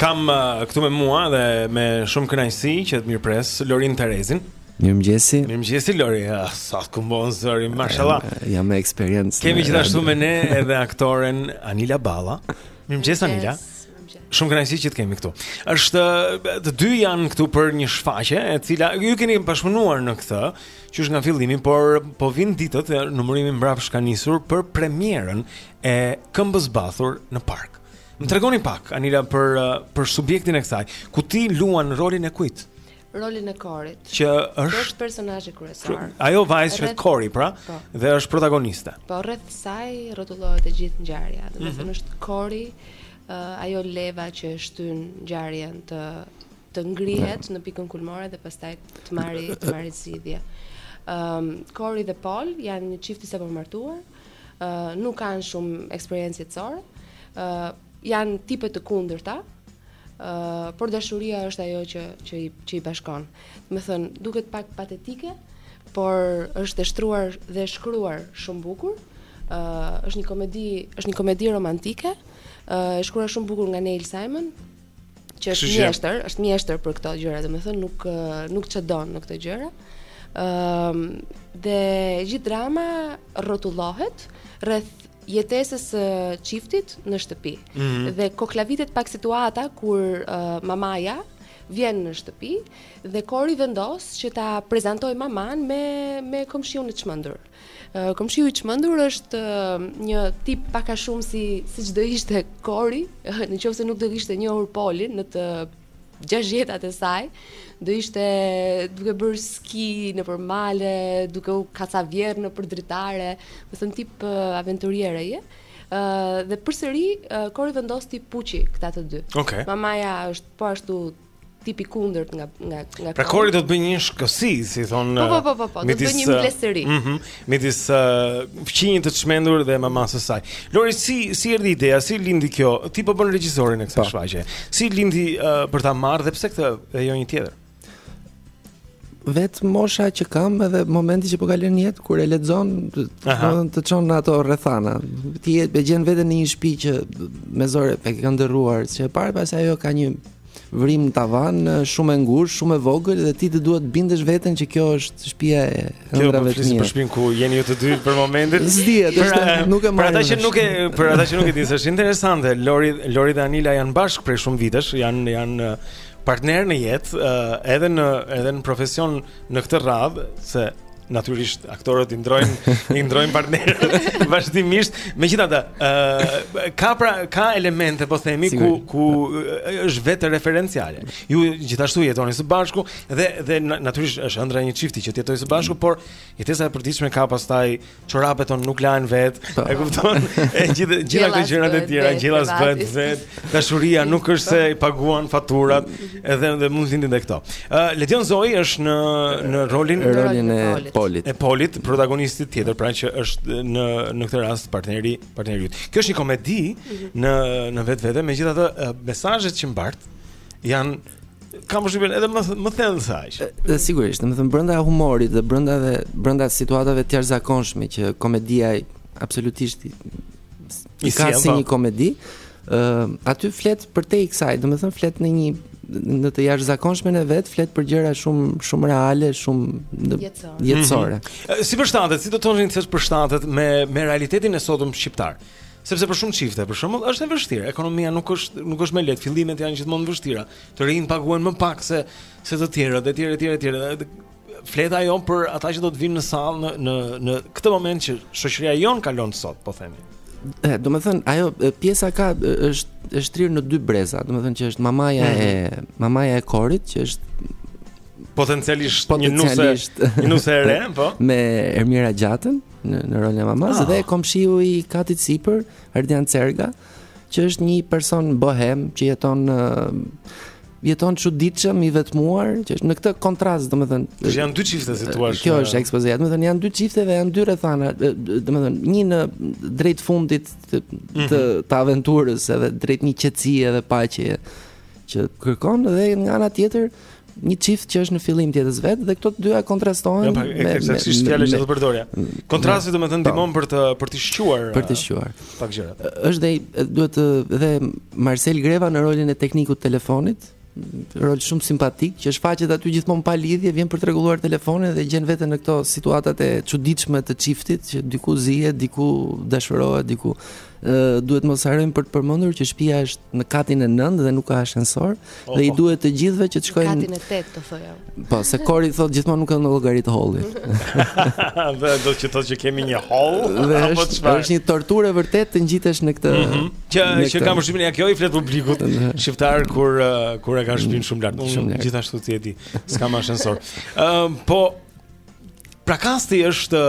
A: Kam uh, këtu me mua dhe me shumë kënaqësi që të mirëpres Lorin Terezin.
T: Mirëmëngjesi.
A: Mirëmëngjesi Lori. Ah, sa të kumbon zëri, mashallah.
T: Jam me eksperiencë.
A: Kemi gjithashtu me ne edhe aktoren Anila Balla. Mirëmëngjes Anila. Shumë kënaqësi që të kemi këtu. Është të dy janë këtu për një shfaqje e cila ju keni bashkëpunuar në këtë, që është nga fillimi, por po vijnë ditët e numërimi mbrapsht ka nisur për premierën e Këmbëzbathur në park. Më tregoni pak Anila për uh, për subjektin e kësaj. Ku ti luan rolin e kujt?
U: Rolin e Korit.
A: Që është
U: është personazhi kryesor.
A: Ajo vajzë që Kori, pra,
U: po.
A: dhe është protagoniste.
U: Po rreth saj rrotullohet e gjithë ngjarja. Domethënë
A: mhm.
U: është Kori, uh, ajo leva që e shtyn ngjarjen të të ngrihet në pikën kulmore dhe pastaj të marrë të marrë zgjidhje. Ëm um, Kori dhe Paul janë një çift i sapomartuar. Uh, nuk kanë shumë eksperiencë jetësore, janë tipe të kundërta, uh, por dashuria është ajo që që i që i bashkon. Domethënë, duket pak patetike, por është e shtruar dhe e shkruar shumë bukur. ë uh, është një komedi, është një komedi romantike, ë uh, e shkruar shumë bukur nga Neil Simon, që është mjeshtër, është mjeshtër për këto gjëra, domethënë nuk nuk çedon në këto gjëra. Ëm dhe gjithë drama rrotullohet rreth jetesës së çiftit në shtëpi.
A: Mm -hmm.
U: Dhe koklavitet pak situata kur uh, mamaja vjen në shtëpi dhe Kori vendos që ta prezantojë mamanë me me komshiun e çmendur. Komshiu i çmendur është një tip pak a shumë si siç do ishte Kori, në qoftë se nuk do kishte njohur Polin në të gjashjetat e saj, do ishte duke bërë ski nëpër male, duke u kacavjerrë nëpër dritare, domethënë tip aventuriereje. Uh, dhe përsëri uh, Kori vendos t'i puqë këta të dy.
A: Okay.
U: Mamaja është po ashtu tip i kundërt nga nga nga
A: Pra Kori do të bëjë një shkuesi, si thonë.
U: Po po po po, po. do të bëjë një mblesëri.
A: Ëh, mhm, midis fqinjit të çmendur dhe mamasë së saj. Lori si si erdhi ideja, si lindi kjo? Ti po bën regjisorin e kësaj po. shfaqjeje. Si lindi për ta marrë dhe pse këtë e jo një tjetër?
T: vetë mosha që kam edhe momenti që po kalon në jetë kur e lexon të çon në ato rrethana. Ti e gjen veten në një shtëpi që me zor e ke ëndërruar, që e parë pas ajo ka një vrimë në tavan, shumë e ngushtë, shumë e vogël dhe ti të duhet të bindësh veten që kjo është shtëpia e
A: po
T: ëndrrave të
A: mia. Kjo
T: është
A: shtëpia ku jeni ju të dy për momentin.
T: S'dihet, është
A: eh,
T: nuk e
A: marr.
T: Për
A: ata që nuk e për ata që nuk e dinë, është interesante. Lori Lori dhe Anila janë bashkë prej shumë vitesh, janë janë partner në jetë, uh, edhe në edhe në profesion në këtë radhë se natyrisht aktorët i ndërrojnë i ndërrojnë partnerët vazhdimisht. Megjithatë, ë uh, ka pra ka elemente po themi
T: Sigur.
A: ku ku është vetëreferenciale. Ju gjithashtu jetoni së bashku dhe dhe natyrisht është ëndrra e një çifti që të jetojë së bashku, mm. por jetesa e përditshme ka pastaj çorapet tonë nuk lahen vetë. Po. E kupton? E gjithë gjithë këto gjërat e tjera, gjella
U: s'bëhet
A: vetë. Dashuria nuk është se paguan faturat, edhe edhe mund të ndodhin edhe këto. Ë uh, Ledion Zoi është në në rolin
T: e rolin e Polit.
A: E Polit, protagonistit tjetër, pra që është në në këtë rast partneri partneri yt. Kjo është një komedi mhm. në në vetvete, megjithatë mesazhet që mbart janë kam përshtypjen edhe më më thellë se aq.
T: Dhe sigurisht, domethënë brenda humorit dhe brenda dhe brenda situatave të jashtëzakonshme që komedia i absolutisht i,
A: i
T: ka si
A: po.
T: një komedi, ë uh, aty flet përtej kësaj, domethënë flet në një në të jashtëzakonshme në vete flet për gjëra shumë shumë reale, shumë
U: jetësore.
T: Mm
A: -hmm. Si përshtatet, si do të thonit se përshtatet me me realitetin e sotëm shqiptar. Sepse për shumë çifte, për shembull, është e vështirë. Ekonomia nuk është nuk është më lehtë, fillimet janë gjithmonë të vështira. Të rinjtë paguhen më pak se se të tjerët, etj, etj, etj. Fleta jon për ata që do të vinë në sallë në në në këtë moment që shoqëria jonë kalon sot, po themi.
T: Domethënë, ajo pjesa ka është është shtrirë në dy breza, domethënë që është mamaja e mhm. mamaja e Korit, që është
A: potencialisht një nuse një nuse e re, po.
T: Me Ermira Gjatën, në në rolin e mamasë
A: ah.
T: dhe komshiu i katit sipër, Ardian Cerga, që është një person bohem që jeton në jeton çuditshëm i vetmuar, që është në këtë kontrast, domethënë.
A: Do të janë dy çifte si thua.
T: Kjo është ekspozia, domethënë janë dy çifte dhe janë dy rrethana, domethënë një në drejt fundit të mhm. të, të aventurës edhe drejt një qetësie edhe paqeje që kërkon dhe nga ana tjetër një çift që është në fillim të jetës së vet dhe këto të dyja kontrastohen
A: ja, me me saktësisht fjala që do përdorja. Kontrasti domethënë
T: po.
A: ndihmon për të për të shquar
T: për të shquar
A: pak gjëra.
T: Është dhe duhet të dhe Marcel Greva në rolin e teknikut të telefonit rol shumë simpatik që shfaqet aty gjithmonë pa lidhje vjen për të rregulluar telefonin dhe gjen veten në këto situatat e çuditshme të çiftit që diku zihet diku dashurohet diku ë duhet mos harojmë për të përmendur që shtëpia është në katin e 9 dhe nuk ka ashensor Dhe i duhet të gjithëve që të shkojnë në
U: katin e tetë të thoja
T: Po, se kori thotë gjithmonë nuk e ke llogarit hollin
A: Dhe do të thotë që kemi një holl
T: Dhe është, është një torturë e vërtetë të ngjitesh në këtë
A: mhm. Që, që kam përshtypjen kjo i flet publikut shqiptar kur, uh, kur e ka shpinë shumë lart
T: Shumë lart
A: Gjithashtu ti e di, s'ka ashensor Po, pra kasti është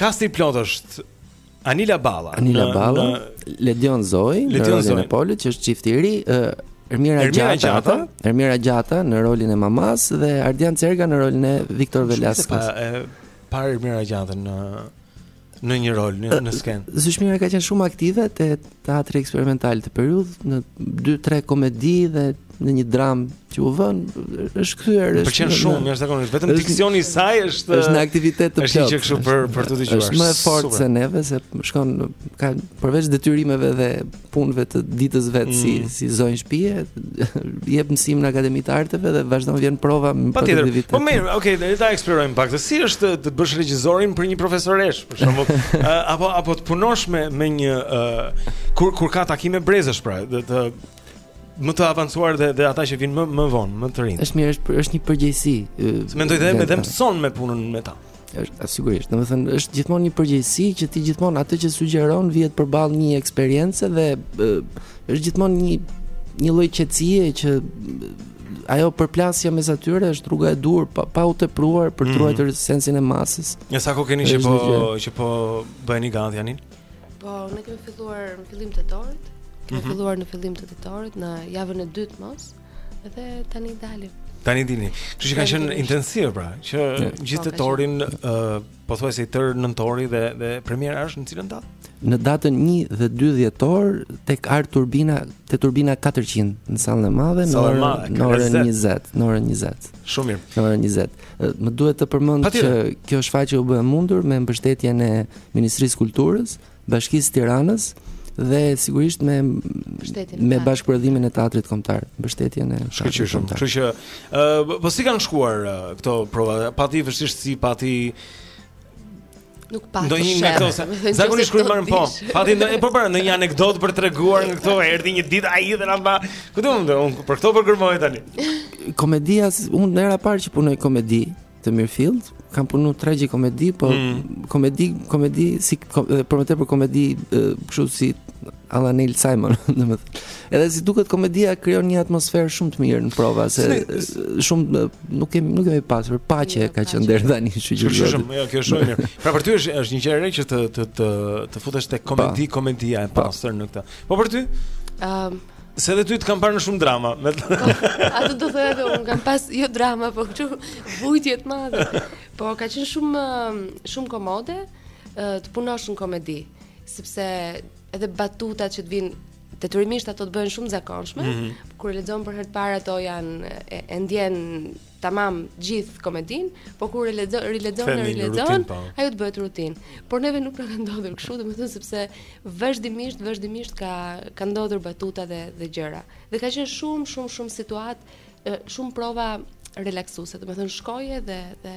A: Kasti i plotë është Anila Balla.
T: Anila Balla,
A: Ledion Zoi,
T: Ledion Zoi në rolin e Polit që është çifti i ri, Ermira Gjata, Ermira Gjata në rolin e mamasë dhe Ardian Cerga në rolin e Viktor Velaskos.
A: Pa Ermira Gjata në në një rol në, në skenë.
T: Zysh Mira ka qenë shumë aktive te teatri eksperimental të periudhës me 2-3 komedi dhe në një dramë që u vunë është kthyer është
A: më pëlqen shumë jashtëzakonisht vetëm diksioni i saj është
T: është në aktivitet të plotë
A: është kështu për për të dëgjuar
T: është më e fortë se neve se shkon ka përveç detyrimeve dhe punëve të ditës së vet si
A: mm.
T: si zonjë shtëpie jep mësim në akademinë e arteve dhe vazhdon vjen në prova me produktivitet
A: po mirë okay le ta eksplorojmë pak se si është të bësh regjisorin për një profesoreshë për shembull apo apo të punosh me me një kur kur ka takime brezësh pra të më të avancuar dhe dhe ata që vijnë më më vonë, më të rinj.
T: Është mirë, është është një përgjegjësi.
A: Mendoj dhe edhe mëson nga puna me ta.
T: Është sigurisht. Domethënë është gjithmonë një përgjegjësi që ti gjithmonë atë që sugjeron vihet përballë një eksperience dhe është gjithmonë një një lloj qetësie që ajo përplasja mes atyre është rruga e duhur pa, pa u tepruar për të
A: mhm.
T: ruajtur mm -hmm. sensin e masës.
A: Ja sa kohë keni që po që po bëni gati anin?
U: Po, ne kemi filluar në fillim të tetorit. Kemi
A: mm -hmm.
U: filluar në fillim të tetorit, në javën e dytë në mos, dhe tani dalim.
A: Tani dilni. Kështu që ka qenë intensiv pra, që yeah.
U: Po, gjithë
A: tetorin ë uh, pothuajse i tërë nëntori dhe dhe premiera është në cilën datë?
T: Në datën 1 dhe 2 dhjetor tek Art Turbina, te Turbina 400 në sallën e madhe në orën në orën
A: 20,
T: në orën 20.
A: Shumë mirë.
T: Në orën 20. Më duhet të përmend që kjo shfaqje u bë e mundur me mbështetjen e Ministrisë së Kulturës, Bashkisë së Tiranës dhe sigurisht me me bashkëprodhimin e Teatrit Kombëtar, mbështetjen e Teatrit Kombëtar.
A: Kështu që, ë, po si kanë shkuar këto prova? Pati vështirësi, pati
U: Nuk pati.
A: Do një këto. Zakonisht kur marrim po. Pati ndonjë po para ndonjë anekdotë për të treguar nga këto erdhi një ditë ai dhe na tha. Ku do të mund për këto po gërmoj tani.
T: Komedia, unë hera e parë që punoj komedi, të mirëfilltë, kam punu tragjikomedi, po
A: mm.
T: komedi, komedi, si, kom, për më te për komedi, kështu si alla Neil Simon, domethënë. Edhe si duket komedia krijon një atmosferë shumë të mirë në prova, se shumë nuk kemi nuk kemi pasur paqe ka qenë deri tani, kështu që.
A: Kështu që shumë, jo, kjo është shumë mirë. Pra për ty është është një gjë e re që të të të të futesh te komedi, komedia e pastër në këtë. Po për ty?
U: Ëm,
A: Se dhe ty të kam parë në shumë drama. Me të...
U: Po, atë do thoja edhe unë kam pas jo drama, po kështu vuajtje të madhe. Po ka qenë shumë shumë komode të punosh në komedi, sepse edhe batutat që të vijnë detyrimisht ato të bëhen shumë zakonshme.
A: Mm
U: -hmm. Kur lexon për herë të parë ato janë e, e ndjen tamam gjithë komedinë, po kur e lexon, rilexon, rilexon,
A: po.
U: ajo të bëhet rutinë. Por neve nuk na ka ndodhur kështu, domethënë sepse vazhdimisht, vazhdimisht ka ka ndodhur batuta dhe dhe gjëra. Dhe ka qenë shumë, shumë, shumë situata, shumë prova relaksuese, domethënë shkoje dhe dhe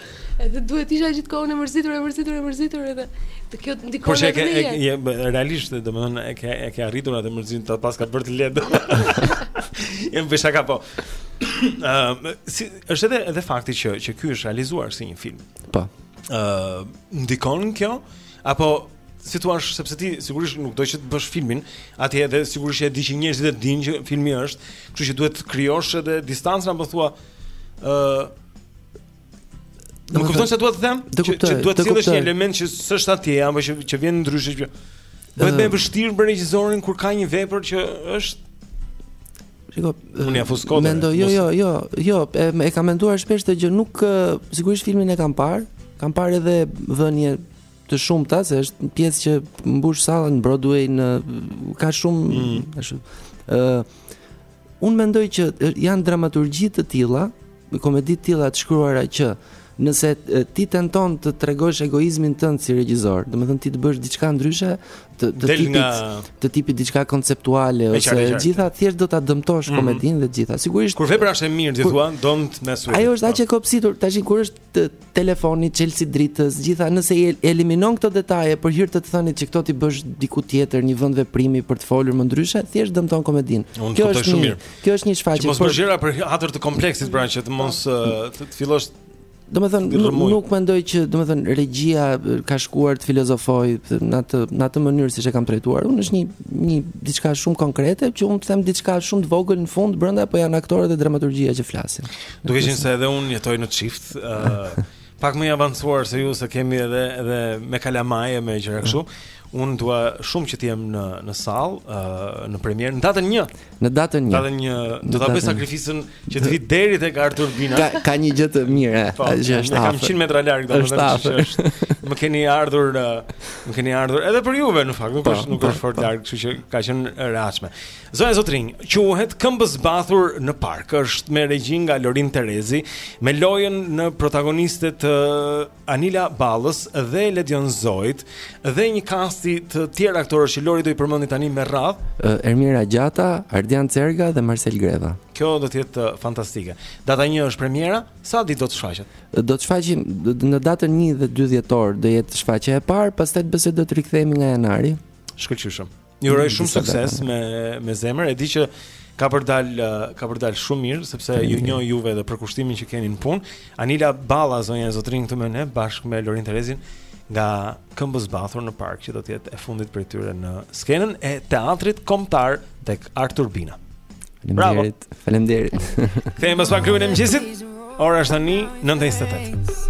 A: Edhe
U: duhet të isha gjithë
A: kohën e
U: mërzitur, e mërzitur, e mërzitur edhe të kjo të ndikon
A: në të njëjë. Po
U: që
A: e realisht, domethënë, e ke, e ke arritur atë mërzinë të paska bërë të ledë. E them për shaka po. Uh, si, është edhe, edhe fakti që, që kjo është realizuar si një film.
T: Po.
A: Uh, ndikon kjo? Apo si thua sepse ti sigurisht nuk do që të bësh filmin, atje edhe sigurisht e di që njerëzit e dinë që filmi është, kështu që duhet të krijosh edhe distancën apo thua ë uh, Më kupton ç'dua të them?
T: Të
A: kuptoj. Që duhet
T: të
A: thjesht një element që s'është atje, apo që që vjen ndryshe që bëhet më e vështirë për regjisorin kur ka një vepër që është
T: Shiko,
A: unë ia fus kot.
T: Mendoj, jo, jo, jo, jo, e, e kam menduar shpesh këtë gjë, nuk sigurisht filmin e kam parë, kam parë edhe vënie të shumta se është një pjesë që mbush sallën Broadway në ka shumë,
A: mm.
T: ka shumë. Ë, Unë mendoj që janë dramaturgji të tilla, komedi të tilla të shkruara që nëse ti tenton të tregosh egoizmin tënd si regjisor, domethënë ti të bësh diçka ndryshe, të të
A: Del
T: tipit
A: nga...
T: të tipit diçka konceptuale ose
A: të
T: gjitha thjesht do ta dëmtosh
A: mm -hmm.
T: komedinë dhe të gjitha. Sigurisht
A: kur vepra është e mirë ti thua, don't mess with.
T: Ajo është aq e kopsitur, tash kur është të telefoni, çelësi i dritës, të gjitha, nëse i eliminon këto detaje për hir të të thënit që këto t'i bësh diku tjetër, një vend veprimi për të folur më ndryshe, thjesht dëmton komedinë. Kjo është
A: shumë mirë.
T: Kjo është një shfaqje.
A: Mos bëj gjëra për hatër të kompleksit pra që të mos të fillosh
T: Domethënë, nuk, nuk mendoj që, domethënë, regjia ka shkuar të filozofojë në atë, në atë mënyrë siç e kam trajtuar. Unë është një, një diçka shumë konkrete, që unë të them diçka shumë të vogël në fund, brenda, po janë aktorët e dramaturgjia që flasin.
A: Duke qenë se edhe unë jetoj në çift, ë uh, pak më i avancuar se ju se kemi edhe edhe me kalamaj e me gjëra kështu. Unë dua shumë që të jem në në sallë, ë uh, në premierë në datën 1.
T: Në datën 1.
A: Datën 1 do ta bëj sakrificën që të vij deri tek ArTurbina.
T: Ka ka një gjë të mirë,
A: po,
T: që është
A: afër. Kam 100 metra larg domethënë që është. Më keni ardhur, uh, më keni ardhur edhe për juve në fakt, nuk
T: po,
A: është nuk është po, fort po. larg, kështu që ka qenë rehatshme. Zonja e Zotërinj, quhet Këmbëzbathur në park. Është me regji nga Lorin Terezi, me lojën në protagoniste të Anila Ballës dhe Ledion Gjokës dhe një kasti të tjerë aktorësh që Lori do i përmendi tani me radhë.
T: Ermira Gjata, Ardian Cërga dhe Marcel Greva.
A: Kjo do të jetë fantastike. Data 1 është premiera, sa ditë do të shfaqet?
T: Do ta shfaqim në datën 1 dhe 2 dhjetor do jetë shfaqja e parë, pastaj besoj do të rikthehemi nga janari.
A: Shkëlqyshëm. Ju uroj shumë sukses me me zemër. E di që ka për të dalë ka për të dalë shumë mirë sepse ju njoh juve dhe përkushtimin që keni në punë. Anila Balla zonja e zotërinj këtu me ne bashkë me Lorin Terezin nga Këmbëzbathur në park që do të jetë e fundit prej tyre në skenën e teatrit kombëtar tek ArTurbina. Bravo.
T: Faleminderit.
A: Kthehemi pas pak në klubin e mëngjesit. Ora është tani 9:28.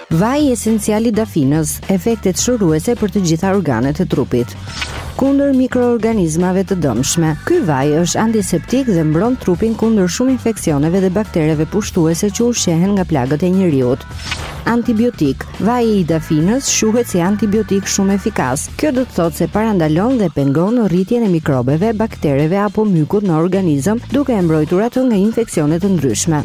V: Vaji esencial i dafinës, efektet shëruese për të gjitha organet e trupit. Kundër mikroorganizmave të dëmshme. Ky vaj është antiseptik dhe mbron trupin kundër shumë infeksioneve dhe baktereve pushtuese që ushqehen nga plagët e njeriut. Antibiotik. Vaji i dafinës shquhet si antibiotik shumë efikas. Kjo do të thotë se parandalon dhe pengon rritjen e mikrobeve, baktereve apo mykut në organizëm, duke e mbrojtur atë nga infeksione të ndryshme.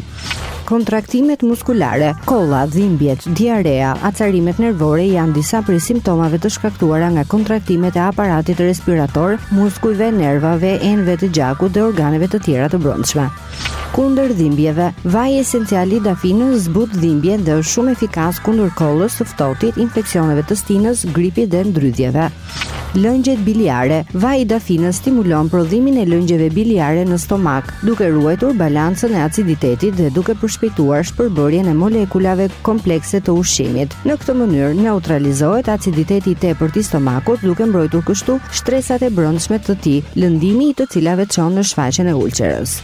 V: Kontraktimet muskulare, kolla, dhimbjet, diarreja, acarimet nervore janë disa prej simptomave të shkaktuara nga kontraktimet e aparatit respirator, muskujve, nervave, enëve të gjakut dhe organeve të tjera të brendshme. Kundër dhimbjeve, vaji esencial i dafinës zbut dhimbjen dhe është shumë efikas kundër kollës, të ftohtit, infeksioneve të stinës, gripit dhe ndrydhjeve. Lëngjet biliare, Vaji i dafinës stimulon prodhimin e lëngjeve biliare në stomak, duke ruajtur balancën e aciditetit dhe duke përshpejtuar shpërbërjen e molekulave komplekse të ushqimit. Në këtë mënyrë neutralizohet aciditeti i tepërt i stomakut, duke mbrojtur kështu shtresat e brendshme të tij, lëndimi i të cilave çon në shfaqjen e ulçerës.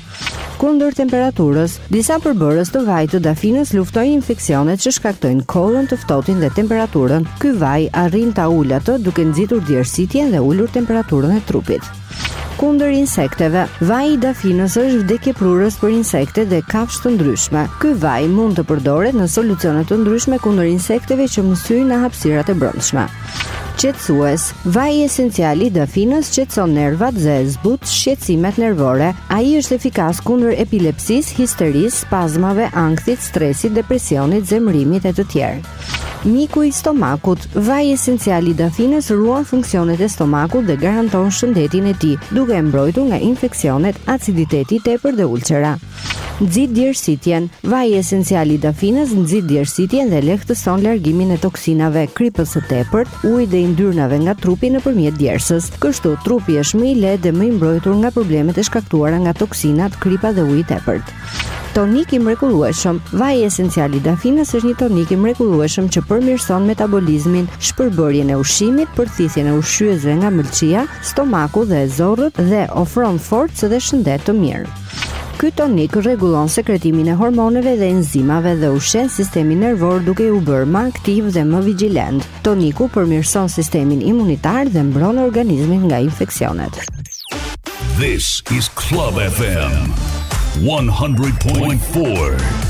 V: Kundër temperaturës, disa përbërës të vajit të dafinës luftojnë infeksionet që shkaktojnë kollën, të ftohtin dhe temperaturën. Ky vaj arrin ta ulë atë duke nxitur djersitjen dhe ulur temperaturën e trupit. Kundër insekteve, vaji i dafinës është vdekjeprurës për insekte dhe kafshë të ndryshme. Ky vaj mund të përdoret në solucione të ndryshme kundër insekteve që mësyjnë në hapësirat e brendshme. Qetësues, vaji esencial i dafinës qetëson nervat dhe zbut shqetësimet nervore. Ai është efikas kundër epilepsisë, histerisë, spazmave, ankthit, stresit, depresionit, zemërimit e të tjerë. Miku i stomakut, vaji esencial i dafinës ruan funksionet e stomakut dhe garanton shëndetin e tij, duke e mbrojtur nga infeksionet, aciditeti i tepërt dhe ulçera. Nxit djersitjen, Vaji esencial i dafinës nxit djersitjen dhe lehtëson largimin e toksinave, kripës së tepërt, ujit dhe yndyrnave nga trupi nëpërmjet djersës. Kështu, trupi është më i lehtë dhe më i mbrojtur nga problemet e shkaktuara nga toksinat, kripa dhe uji i tepërt. Tonik i mrekullueshëm, Vaji esencial i dafinës është një tonik i mrekullueshëm që përmirëson metabolizmin, shpërbërjen e ushqimit, përthithjen e ushqyesve nga mëlçia, stomaku dhe zorrët dhe ofron forcë dhe shëndet të mirë.
B: Ky tonik rregullon sekretimin e hormoneve dhe enzimave dhe ushqen sistemin nervor duke u bërë më aktiv dhe më vigjilent. Toniku përmirëson sistemin imunitar dhe mbron organizmin nga infeksionet.
W: This is Club FM 100.4.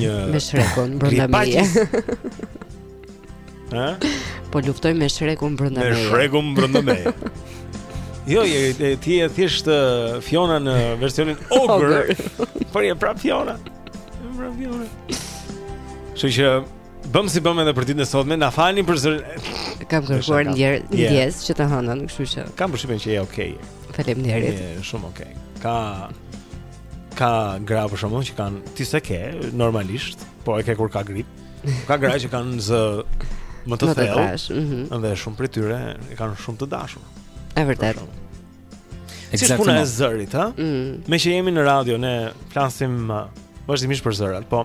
A: një
B: me Shrekun brenda meje.
A: Ë?
B: Po luftoj me Shrekun brenda meje.
A: Me Shrekun brenda meje. Jo, Jeri, ti je thjesht uh, Fiona në versionin Ogre. Por je prapë Fiona. Je prapë Fiona. Kështu që bëm si bëm edhe për ditën e sotme, na falni për zërin.
B: Kam kërkuar ndjer,
A: ndjesë
B: yeah. që të hënën, kështu që.
A: Kam përshtypjen që je okay.
B: Faleminderit.
A: Je shumë okay. Ka ka gra për shembull që kanë ti s'e ke normalisht, po e ke kur ke grip. Ka gra që kanë zë më të thellë.
B: Ëh. Mhm.
A: Dhe shumë prej tyre e kanë shumë të dashur.
B: E vërtetë.
A: Si është puna e zërit, ha?
B: Mm.
A: Meqë jemi në radio, ne flasim uh, vazhdimisht për zërat, po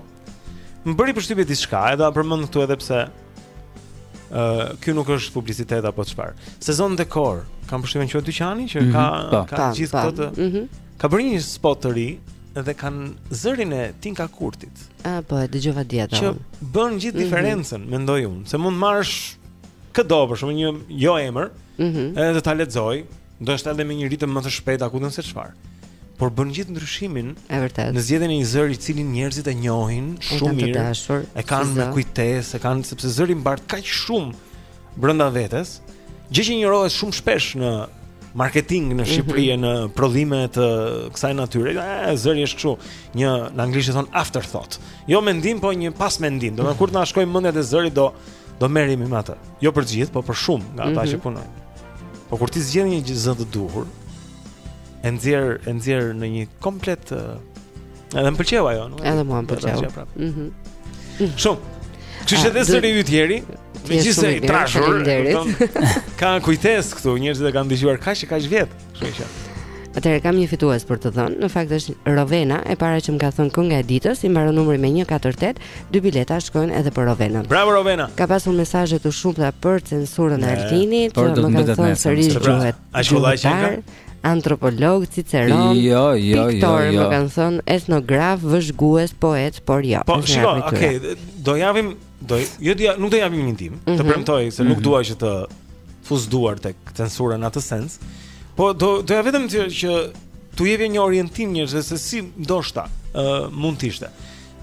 A: Më bëri përshtypje diçka, edhe do ta përmend këtu edhe pse ë uh, ky nuk është publicitet apo çfarë. Sezon dekor, kam përshtypjen që dyqani që ka
C: mm -hmm,
A: ka
B: ta,
A: gjithë këtë. Ëh.
B: Mm -hmm.
A: Ka bërë një spot të ri dhe kanë zërin e Tinka Kurtit.
B: Ah, po, e dëgjova dje
A: atë.
B: Që
A: bën gjithë
B: mhm.
A: diferencën, mm -hmm. mendoj unë, se mund të marrësh këdo për shembull një jo emër,
B: ëh,
A: mm -hmm. edhe ta lexojë. Ndoshta edhe me një ritëm më të shpejtë, ku di unë se çfarë. Por bën gjithë ndryshimin.
B: Është e vërtetë.
A: Në zgjedhjen e një zëri të cilin njerëzit e njohin shumë
B: mirë. Të dashur,
A: e kanë me kujtesë, e kanë sepse zëri mbart kaq shumë brenda vetes, gjë që injorohet shumë shpesh në marketing në mhm. Shqipëri
B: e
A: në prodhime të kësaj natyre. Eh, zëri është kështu, një në anglisht e thonë afterthought. Jo mendim, po një pas mendim. Domethënë kur të na shkojë mendja te zëri do do merremi me atë. Jo për të gjithë, po për shumë nga ata që mhm. punojnë. Po kur ti zgjedh një zë të duhur, e nxjerr e nxjerr në një komplet edhe më pëlqeu ajo, nuk e di.
B: Edhe mua më pëlqeu. Mhm.
A: Shumë. Kështu që edhe zëri yt
B: Jeri,
A: megjithëse
B: i
A: trashur, ka kujtesë këtu, njerëzit e kanë dëgjuar kaq e kaq vjet, kështu që.
B: Atëherë kam një fitues për të dhënë. Në fakt është Rovena, e para që më ka thënë kënga e ditës, i mbaron numri me 148 Dy bileta shkojnë edhe për Rovenën.
A: Bravo Rovena.
B: Ka pasur mesazhe të shumta për censurën e Altinit,
C: por
B: më kanë thënë sërish gjuhet.
A: Ai shkollaj që
B: ka antropolog, ciceron,
C: jo, jo, jo,
B: piktor,
C: jo, jo.
B: më kanë thënë etnograf, vëzhgues, poet, por jo.
A: Po, shiko, okay, do ja vëmë, do jo do nuk do ja vëmë një ndihmë, mm -hmm. të
B: mhm.
A: premtoj se mm -hmm. nuk
C: mhm.
A: dua që të fus duar tek censura në atë sens. Po do do ja vetëm që, që t'u japë një orientim njerëzve se si ndoshta ë uh, mund të ishte.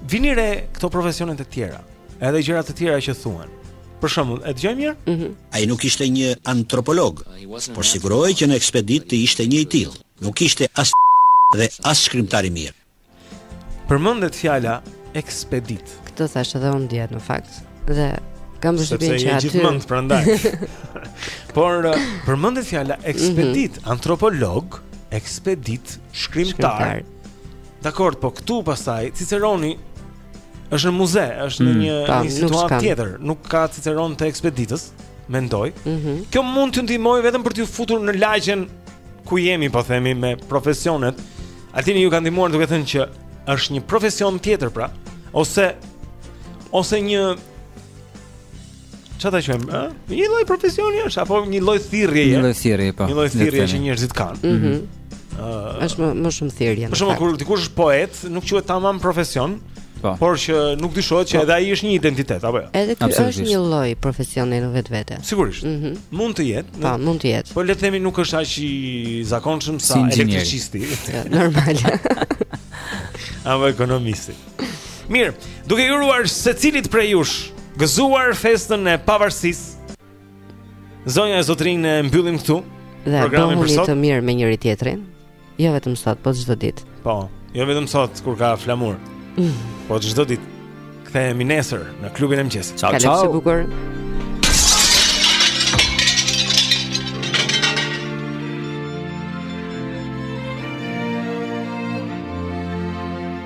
A: Vini re këto profesionet e tjera, edhe gjërat e tjera që thuhen. Për shembull, e dëgjo mirë?
B: Mm -hmm.
N: Ai nuk ishte një antropolog, por sigurohej që në ekspeditë të ishte një i tillë. Nuk ishte as dhe as shkrimtar i mirë.
A: Përmendet fjala ekspeditë.
B: Këtë thashë edhe unë dje në fakt. Dhe kam përshtypjen që aty.
A: Sepse gjithmonë prandaj. por uh, përmendet fjala ekspeditë,
B: mm -hmm.
A: antropolog, ekspeditë, shkrimtar. shkrimtar. Dakord, po këtu pastaj Ciceroni është në muze, është
C: mm, në
A: një
B: ta,
A: një situatë tjetër, nuk ka Ciceron të ekspeditës, mendoj.
B: Mm -hmm.
A: Kjo mund t'ju ndihmojë vetëm për t'ju futur në lagjen ku jemi, po themi me profesionet. Altini ju ka ndihmuar duke thënë që është një profesion tjetër pra, ose ose një Çfarë ta quajmë, ë? Një lloj profesioni është apo një lloj thirrje?
C: Një lloj thirrje, po.
A: Një lloj thirrje që njerëzit kanë. Ëh.
F: Mhm.
A: Mhm.
F: Është më më shumë thirrje.
A: Për shembull, kur dikush është poet, nuk quhet tamam profesion.
C: Po.
A: Por që nuk dyshohet që po. edhe ai është një identitet apo jo.
F: Edhe ky është një lloj profesioni në vetvete.
A: Sigurisht.
F: Mm -hmm.
A: Mund të jetë.
F: Po, mund të jetë.
A: Po le të themi nuk është aq i zakonshëm sa elektricisti.
F: Normal.
A: Apo ekonomisti. Mirë, duke i uruar secilit prej jush Gëzuar festën e pavarësisë Zonja e zotërinj e mbyllim këtu
F: Dhe bëhëm
A: një
F: të mirë me njëri tjetrin Jo vetëm sot, po çdo ditë
A: Po, jo vetëm sot, kur ka flamur
F: mm.
A: Po çdo ditë Kthehemi nesër në klubin e mëngjesit Ciao, ciao
F: Kalofshi bukur